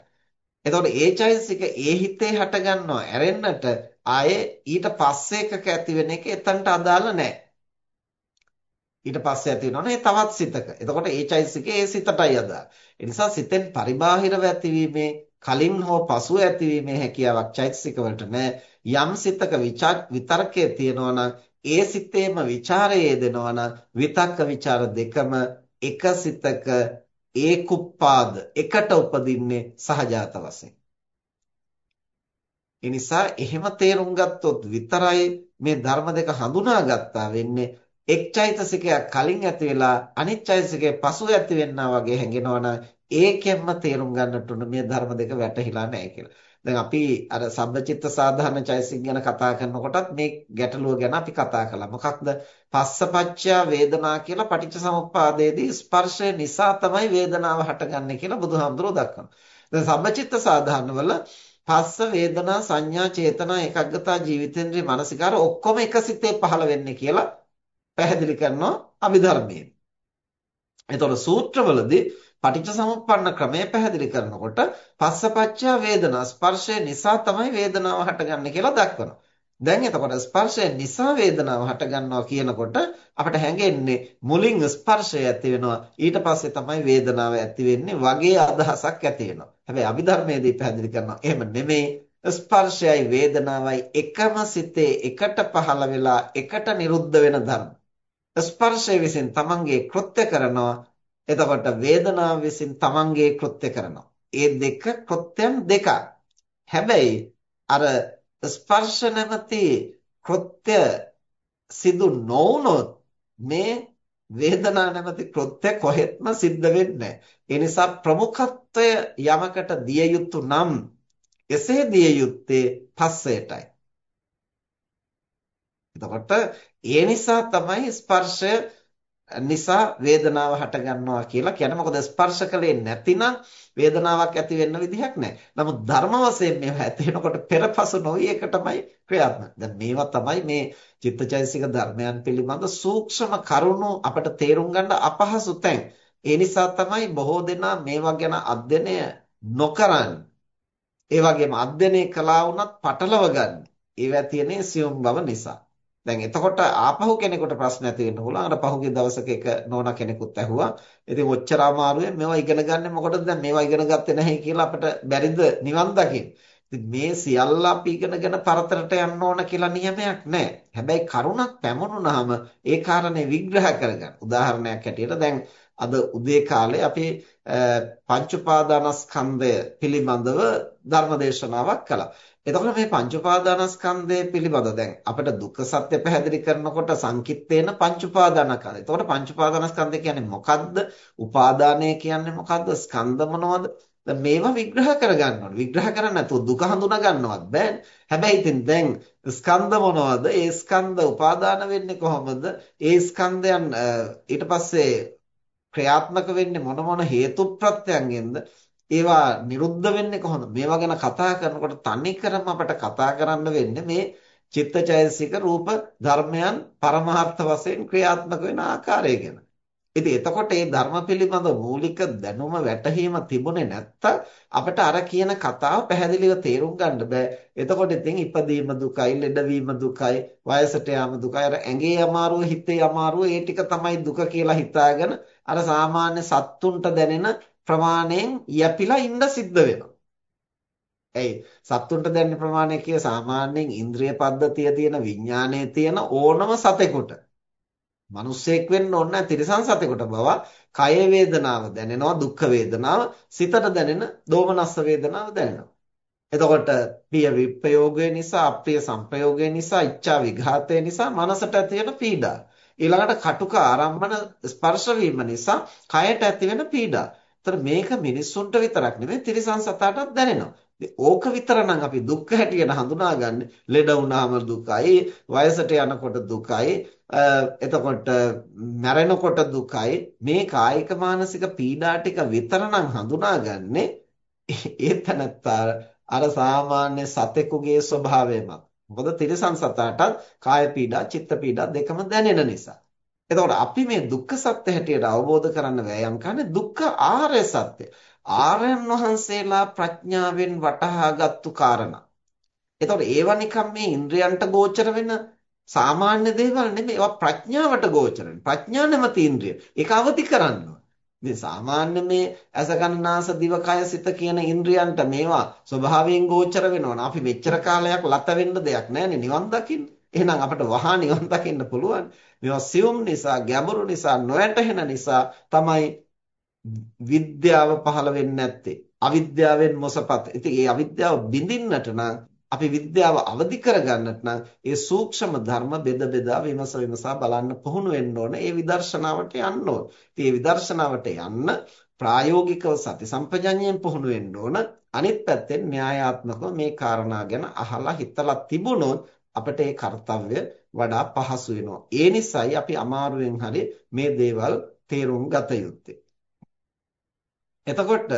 S1: එතකොට ඒ චෛතසික ඒ හිතේ හට ගන්නවා ඇරෙන්නට ආයේ ඊට පස්සේ එකක ඇති වෙන එක එතනට අදාළ නැහැ. ඊට පස්සේ ඇති වෙනවනේ තවත් සිතක. එතකොට ඒ චෛතසිකේ ඒ සිතටයි අදාළ. ඒ නිසා සිතෙන් පරිබාහිරව ඇතිවීමේ කලින් හෝ පසුව ඇතිවීමේ හැකියාවක් චෛතසික වලට යම් සිතක විතර්කයේ තියෙනවා ඒ සිතේම ਵਿਚාරයේ දෙනවා විතක්ක ਵਿਚාර දෙකම එක සිතක ඒකුප්පාද එකට උපදින්නේ සහජාත වශයෙන්. ඒ නිසා එහෙම තේරුම් ගත්තොත් විතරයි මේ ධර්ම දෙක හඳුනා ගත්තා වෙන්නේ එක් චෛතසිකයක් කලින් ඇති වෙලා අනිත් චෛතසිකයේ පසු ඇති වෙන්නා වගේ හැඟෙනවා නම් ඒකෙන්ම තේරුම් ගන්නට උන මේ ධර්ම දෙක වැටහිලා නැහැ කියලා. දැන් අපි අර සබ්බචිත්ත සාධාරණ චෛසික ගැන කතා කරනකොටත් මේ ගැටලුව ගැන අපි කතා කළා. මොකක්ද? පස්සපච්චා වේදනා කියලා පටිච්චසමුප්පාදයේදී ස්පර්ශය නිසා තමයි වේදනාව හටගන්නේ කියලා බුදුහාමුදුරුවෝ දක්වනවා. දැන් සබ්බචිත්ත සාධාරණවල පස්ස වේදනා සංඥා චේතනා එකග්ගතා ජීවිතේන්ද්‍රේ මානසිකාර ඔක්කොම එක සිතේ පහළ වෙන්නේ කියලා පැහැදිලි කරනවා අභිධර්මයේ. එතකොට සූත්‍රවලදී පටිච්චසමුප්පන්න ක්‍රමය පැහැදිලි කරනකොට පස්සපච්චා වේදනා ස්පර්ශය නිසා තමයි වේදනාව හටගන්නේ කියලා දක්වනවා. දැන් එතකොට ස්පර්ශය නිසා වේදනාව හටගන්නවා කියනකොට අපිට හැඟෙන්නේ මුලින් ස්පර්ශය ඇති වෙනවා ඊට පස්සේ තමයි වේදනාව ඇති වෙන්නේ වගේ අදහසක් ඇති වෙනවා. හැබැයි අභිධර්මයේදී පැහැදිලි කරනවා එහෙම නෙමෙයි ස්පර්ශයයි වේදනාවයි එකම සිතේ එකට පහළ වෙලා එකට නිරුද්ධ වෙන ධර්ම. ස්පර්ශය විසින් තමන්ගේ කෘත්‍ය කරනවා එතකොට වේදනාව විසින් තමන්ගේ කෘත්‍ය කරනවා. ඒ දෙක කෘත්‍යයන් දෙකක්. හැබැයි අර ස්පර්ශ නැමැති කෘත්‍ය සිදු නොවුනොත් මේ වේදනා නැමැති කෘත්‍ය කොහෙත්ම සිද්ධ වෙන්නේ ඒ නිසා ප්‍රමුඛත්වය යමකට දිය යුතු නම් එසේ දිය යුත්තේ පස්සයටයි. එතකොට ඒ නිසා තමයි ස්පර්ශය නිසා වේදනාව හට ගන්නවා කියලා කියන්නේ. මොකද ස්පර්ශ කලේ නැතිනම් වේදනාවක් ඇති වෙන්න විදිහක් නැහැ. නමුත් ධර්ම වශයෙන් මේවා ඇති වෙනකොට පෙරපසු නොවි එක තමයි ක්‍රියාත්මක. දැන් මේවා තමයි මේ චිත්තචෛසික ධර්මයන් පිළිබඳ සූක්ෂම කරුණු අපට තේරුම් ගන්න අපහසු තැන්. ඒ නිසා තමයි බොහෝ දෙනා මේවා ගැන අධ්‍යයනය නොකරන්නේ. ඒ වගේම අධ්‍යයනය කළා වුණත් පටලව ගන්න. ඒවා තියෙන්නේ සියුම් බව නිසා. දැන් එතකොට ආපහු කෙනෙකුට ප්‍රශ්න ඇති වෙන්න පුළුවන්. අර පහුගිය දවසක එක නෝනා කෙනෙකුත් ඇහුවා. ඉතින් ඔච්චර අමාරුවෙන් මේවා ඉගෙන ගන්න මොකටද දැන් මේවා ඉගෙන ගත්තේ නැහැ කියලා අපිට බැරිද නිවන් දකින්න. ඉතින් මේ සියල්ල අපි ඉගෙනගෙන පරතරට යන්න ඕන කියලා නියමයක් නැහැ. හැබැයි කරුණක් පැමුණුනහම ඒ කාරණේ විග්‍රහ කරගන්න. උදාහරණයක් හැටියට දැන් අද උදේ කාලේ අපි පංච උපාදානස්කන්ධය පිළිබඳව ධර්ම දේශනාවක් කළා. එතකොට මේ පංච උපාදානස්කන්ධය පිළිබඳව දැන් අපිට දුක්ඛ සත්‍ය පැහැදිලි කරනකොට සංකිට්ඨේන පංච උපාදානස්කන්ධය. එතකොට පංච උපාදානස්කන්ධය කියන්නේ මොකද්ද? උපාදානය කියන්නේ මොකද්ද? ස්කන්ධ මොනවද? මේවා විග්‍රහ කරගන්න ඕනේ. විග්‍රහ කරන්නේ නැතුව දුක හඳුනා ගන්නවත් බෑනේ. හැබැයි ඉතින් දැන් ස්කන්ධ මොනවද? ඒ ස්කන්ධ උපාදාන වෙන්නේ කොහොමද? ඒ ස්කන්ධයන් ඊට පස්සේ ක්‍රියාත්මක වෙන්නේ මොන මොන හේතු ප්‍රත්‍යයෙන්ද? ඒවා නිරුද්ධ වෙන්නේ කොහොමද? මේවා ගැන කතා කරනකොට තනිකරම අපට කතා කරන්න වෙන්නේ මේ චිත්තචෛතසික රූප ධර්මයන් පරමාර්ථ වශයෙන් ක්‍රියාත්මක වෙන ආකාරය ගැන. ඉතින් එතකොට මේ ධර්ම පිළිබඳ මූලික දැනුම වැටහීම තිබුණේ නැත්තම් අපිට අර කියන කතාව පැහැදිලිව තේරුම් ගන්න බෑ. එතකොට ඉතින් ඉපදීම දුකයි, ලෙඩවීම දුකයි, වයසට යාම දුකයි, අර ඇඟේ අමාරුව, හිතේ අමාරුව ඒ ටික තමයි දුක කියලා හිතාගෙන අර සාමාන්‍ය සත්තුන්ට දැනෙන ප්‍රමාණයෙන් යැපිලා ඉන්න සිද්ධ වෙනවා. ඇයි? සත්තුන්ට දැනෙන ප්‍රමාණය කිය සාමාන්‍යයෙන් ඉන්ද්‍රිය පද්ධතිය තියෙන විඥානයේ තියෙන ඕනම සතෙකුට. මිනිස්සෙක් වෙන්න ඕන නැහැ තිරිසන් සතෙකුට බව කය වේදනාව දැනෙනවා දුක්ඛ වේදනාව සිතට දැනෙන දෝමනස්ස වේදනාව දැනෙනවා. එතකොට ප්‍රිය විප්‍රයෝගය නිසා අප්‍රිය සංප්‍රයෝගය නිසා ඉච්ඡා විඝාතය නිසා මනසට ඇති වෙන පීඩා. ඊළඟට කටුක ආරම්භන ස්පර්ශ වීම නිසා කයට ඇති වෙන පීඩා. ඒතර මේක මිනිස්සුන්ට විතරක් නෙමෙයි තිරිසන් සතාටත් දැනෙනවා. ඕක විතරනම් අපි දුක්ඛ හැටියට හඳුනාගන්නේ ලෙඩ වුණාම දුකයි, වයසට යනකොට දුකයි, එතකොට මැරෙනකොට දුකයි. මේ කායික මානසික පීඩා ටික විතරනම් හඳුනාගන්නේ ඒ තනත්තා අර සාමාන්‍ය සතෙකුගේ ස්වභාවයම. මොකද තිරිසන් සතාටත් කාය පීඩා, චිත්ත පීඩා දෙකම දැනෙන නිසා. එතකොට අපි මේ දුක්ඛ සත්‍ය හැටියට අවබෝධ කරන්න වෑයම් කරන්නේ දුක්ඛ ආර්ය සත්‍ය. ආර්යයන් වහන්සේලා ප්‍රඥාවෙන් වටහාගත්තු කාරණා. එතකොට ඒවා නිකම් මේ ඉන්ද්‍රයන්ට ගෝචර වෙන සාමාන්‍ය දේවල් නෙමෙයි. ඒවා ප්‍රඥාවට ගෝචර වෙන. ප්‍රඥා නැමැති ඉන්ද්‍රිය. ඒක අවදි කරන්න ඉතින් සාමාන්‍ය මේ ඇස කනනාස දිවකය සිත කියන ඉන්ද්‍රියන්ට මේවා ස්වභාවයෙන් ගෝචර වෙනවා. අපි මෙච්චර කාලයක් ලත වෙන්න දෙයක් නැහැ නිවන් දකින්න. එහෙනම් අපිට වහා නිවන් දකින්න පුළුවන්. මේවා සියුම් නිසා, ගැඹුරු නිසා, නොයැටහෙන නිසා තමයි විද්‍යාව පහළ වෙන්නේ නැත්තේ. අවිද්‍යාවෙන් මොසපත්. ඉතින් මේ අවිද්‍යාව බිඳින්නට නම් අපි විද්‍යාව අවදි කරගන්නට නම් ඒ සූක්ෂම ධර්ම බෙද බෙදා විමස විමසා බලන්න පුහුණු වෙන්න ඕන. ඒ විදර්ශනාවට යන්න ඕන. ඉතින් මේ විදර්ශනාවට යන්න ප්‍රායෝගිකව සති සම්පජඤ්ඤයෙන් පුහුණු වෙන්න ඕන. අනිත් පැත්තෙන් න්‍යායාත්මකව මේ කාරණා ගැන අහලා හිතලා තිබුණොත් අපිට ඒ කාර්යය වඩා පහසු වෙනවා. ඒ නිසායි අපි අමාරුවෙන් හරි මේ දේවල් තේරුම් ගත යුත්තේ. එතකොට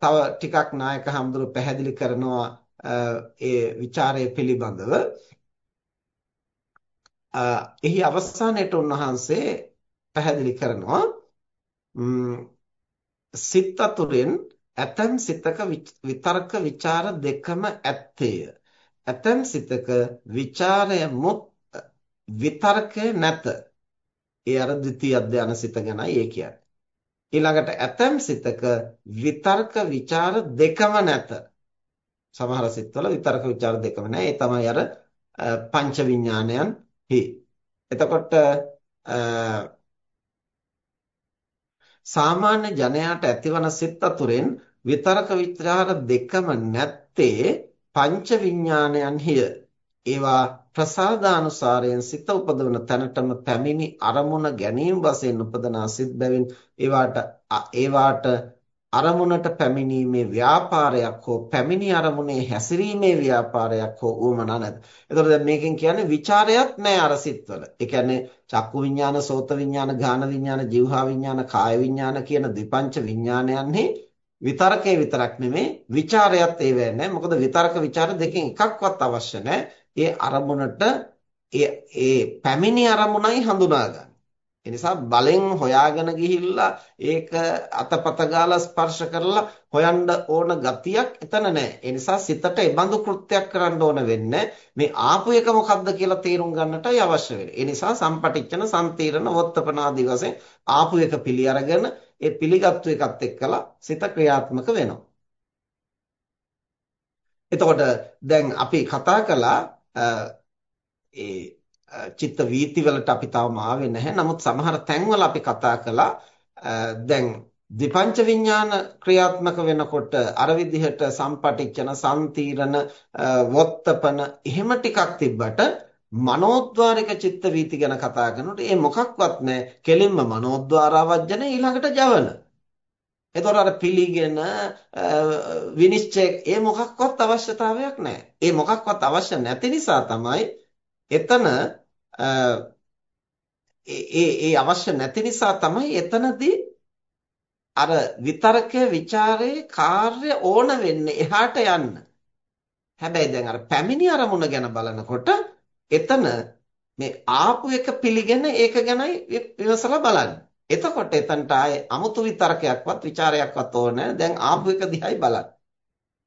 S1: තව ටිකක් නායක හඳුරු පැහැදිලි කරනවා ඒ ਵਿਚාරය පිළිබඳව. එහි අවසානයේට උන්වහන්සේ පැහැදිලි කරනවා සිත් අතුරෙන් ඇතම් සිතක විතර්ක ਵਿਚාර දෙකම ඇත්තේය. ඇතම් සිතක ਵਿਚාරය මුත් විතර්කය නැත. ඒ අර ද්විතීයි අධ්‍යාන සිත ගැනයි ඒ කියන්නේ. ඊළඟට ඇතම් සිතක විතර්ක ਵਿਚාර දෙකම නැත. සමහර සිත්වල විතර්ක ਵਿਚාර දෙකම නැහැ. ඒ තමයි අර පංච විඥානයන් හි. එතකොට සාමාන්‍ය ජනයාට ඇතිවන සිත් අතුරෙන් විතර්ක ਵਿਚාර දෙකම නැත්තේ පංච විඥානයන්හිය ඒවා ප්‍රසාදානුසාරයෙන් සිත උපදවන තැනටම පැමිණි අරමුණ ගැනීම වශයෙන් උපදනා සිත් බැවින් ඒවාට ඒවාට අරමුණට පැමිණීමේ ව්‍යාපාරයක් හෝ පැමිණි අරමුණේ හැසිරීමේ ව්‍යාපාරයක් හෝ උවමනා නැත. ඒතකොට දැන් මේකෙන් කියන්නේ ਵਿਚාරයක් නැහැ අර සිත්වල. ඒ කියන්නේ චක්කු විඤ්ඤාණ, සෝත විඤ්ඤාණ, ගාන විඤ්ඤාණ, જીවහා විඤ්ඤාණ, කාය විඤ්ඤාණ කියන ද්විපංච විඤ්ඤාණයන්හි විතර්කේ විතරක් නෙමෙයි ਵਿਚාරයත් ඒ වෙන්නේ මොකද විතර්ක ਵਿਚාර දෙකෙන් එකක්වත් අවශ්‍ය නැහැ ඒ අරමුණට ඒ ඒ පැමිණි අරමුණයි හඳුනා එනිසා බලෙන් හොයාගෙන ගිහිල්ලා ඒක අතපත ගාලා ස්පර්ශ කරලා හොයන්න ඕන ගතියක් එතන නැහැ. ඒ නිසා සිතට ඒ බඳු කෘත්‍යයක් කරන්න ඕන වෙන්නේ මේ ආපු එක මොකද්ද කියලා තේරුම් ගන්නටයි අවශ්‍ය වෙන්නේ. ඒ නිසා සම්පටිච්චන සම්තිරණ වොත්තපනාදී වශයෙන් ආපු එක පිළි අරගෙන ඒ පිළිගත්තු එකත් එක්කලා සිත ක්‍රියාත්මක වෙනවා. එතකොට දැන් අපි කතා කළා ඒ චිත්ත වීති වලට අපි තාම ආවේ නැහැ. නමුත් සමහර තැන්වල අපි කතා කළා දැන් විපංච විඥාන ක්‍රියාත්මක වෙනකොට අර විදිහට සම්පටිච්චන සම්තීරණ වොත්තපන එහෙම ටිකක් තිබ්බට මනෝද්වාරික චිත්ත වීති ගැන කතා කරනකොට ඒ මොකක්වත් නැහැ කෙලින්ම මනෝද්වාරවජන ඊළඟට ජවන එතකොට අර පිළිගෙන විනිශ්චය ඒ මොකක්වත් අවශ්‍යතාවයක් නැහැ. ඒ මොකක්වත් අවශ්‍ය නැති නිසා තමයි එතන ඒ ඒ අවශ්‍ය නැති නිසා තමයි එතනදී අර විතරකයේ ਵਿਚාරයේ කාර්ය ඕන වෙන්නේ එහාට යන්න. හැබැයි දැන් අර පැමිණි අරමුණ ගැන බලනකොට එතන මේ ආපු එක පිළිගෙන ඒක ගැනයි විමසලා බලන්න. එතකොට එතනට ආයේ අමුතු විතරකයක්වත් ਵਿਚාරයක්වත් ඕන දැන් ආපු එක දිහායි බලන්න.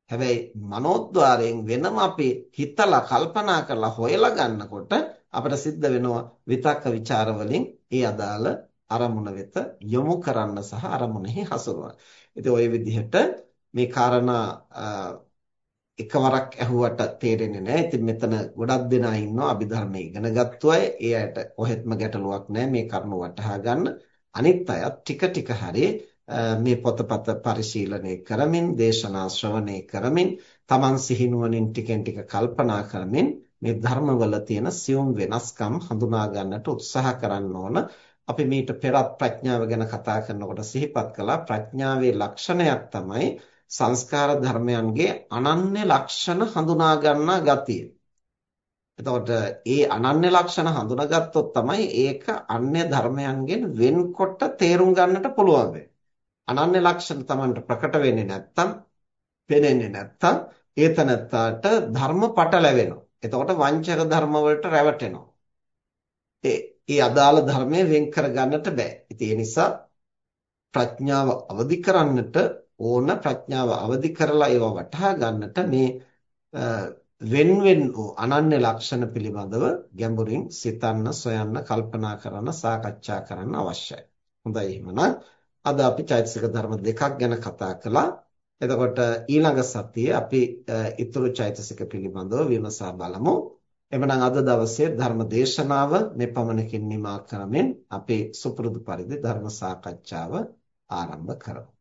S1: හැබැයි මනෝද්වාරයෙන් වෙනම අපි හිතලා කල්පනා කරලා හොයලා ගන්නකොට අපිට සිද්ධ වෙනවා විතක්ක ਵਿਚාර වලින් ඒ අදාළ අරමුණ වෙත යොමු කරන්න සහ අරමුණෙහි හසුරුවන. ඉතින් ওই විදිහට මේ කාරණා එකවරක් ඇහුවට තේරෙන්නේ නැහැ. ඉතින් මෙතන ගොඩක් දෙනා ඉන්නවා අභිධර්ම ඉගෙන ගත්තු අය. ඒ අයට කොහෙත්ම ගැටලුවක් නැහැ මේ කරුණු වටහා ගන්න. අනිත් අයත් ටික ටික හරිය මේ පොතපත පරිශීලනය කරමින් දේශනා ශ්‍රවණය කරමින් තමන් සිහිනුවණින් ටිකෙන් ටික කල්පනා කරමින් මේ ධර්මවල තියෙන සියුම් වෙනස්කම් හඳුනා ගන්නට උත්සාහ කරන්න ඕන අපි මීට පෙරත් ප්‍රඥාව ගැන කතා කරනකොට සිහිපත් කළා ප්‍රඥාවේ ලක්ෂණයක් තමයි සංස්කාර ධර්මයන්ගේ අනන්‍ය ලක්ෂණ හඳුනා ගන්නා ගතිය. එතකොට ඒ අනන්‍ය ලක්ෂණ හඳුනාගත්තොත් තමයි ඒක අන්‍ය ධර්මයන්ගෙන් වෙන්කොට තේරුම් ගන්නට පුළුවන් වෙන්නේ. අනන්‍ය ලක්ෂණ Tamanට ප්‍රකට වෙන්නේ නැත්තම් පේන්නේ නැත්තම් ඒතනත්තාට ධර්ම පටලැවෙනවා. එතකොට වංචක ධර්ම වලට රැවටෙනවා. ඒ ඒ අදාළ ධර්මයේ වෙන් කර ගන්නට බෑ. ඉතින් ඒ නිසා ප්‍රඥාව අවදි කරන්නට ඕන ප්‍රඥාව අවදි කරලා ඒවා වටහා ගන්නට මේ වෙන වෙන අනන්‍ය ලක්ෂණ පිළිබඳව ගැඹුරින් සිතන්න, සොයන්න, කල්පනා කරන්න, සාකච්ඡා කරන්න අවශ්‍යයි. හොඳයි එහෙමනම් අද අපි චෛතසික ධර්ම දෙකක් ගැන කතා කළා. එතකොට ඊළඟ සතියේ අපි ඊතුරු චෛතසික පිළිබඳව විමසා බලමු. එමනම් අද දවසේ ධර්ම දේශනාව මේ පමණකින් නිමා කරමින් අපේ සුපුරුදු පරිදි ධර්ම සාකච්ඡාව ආරම්භ කරමු.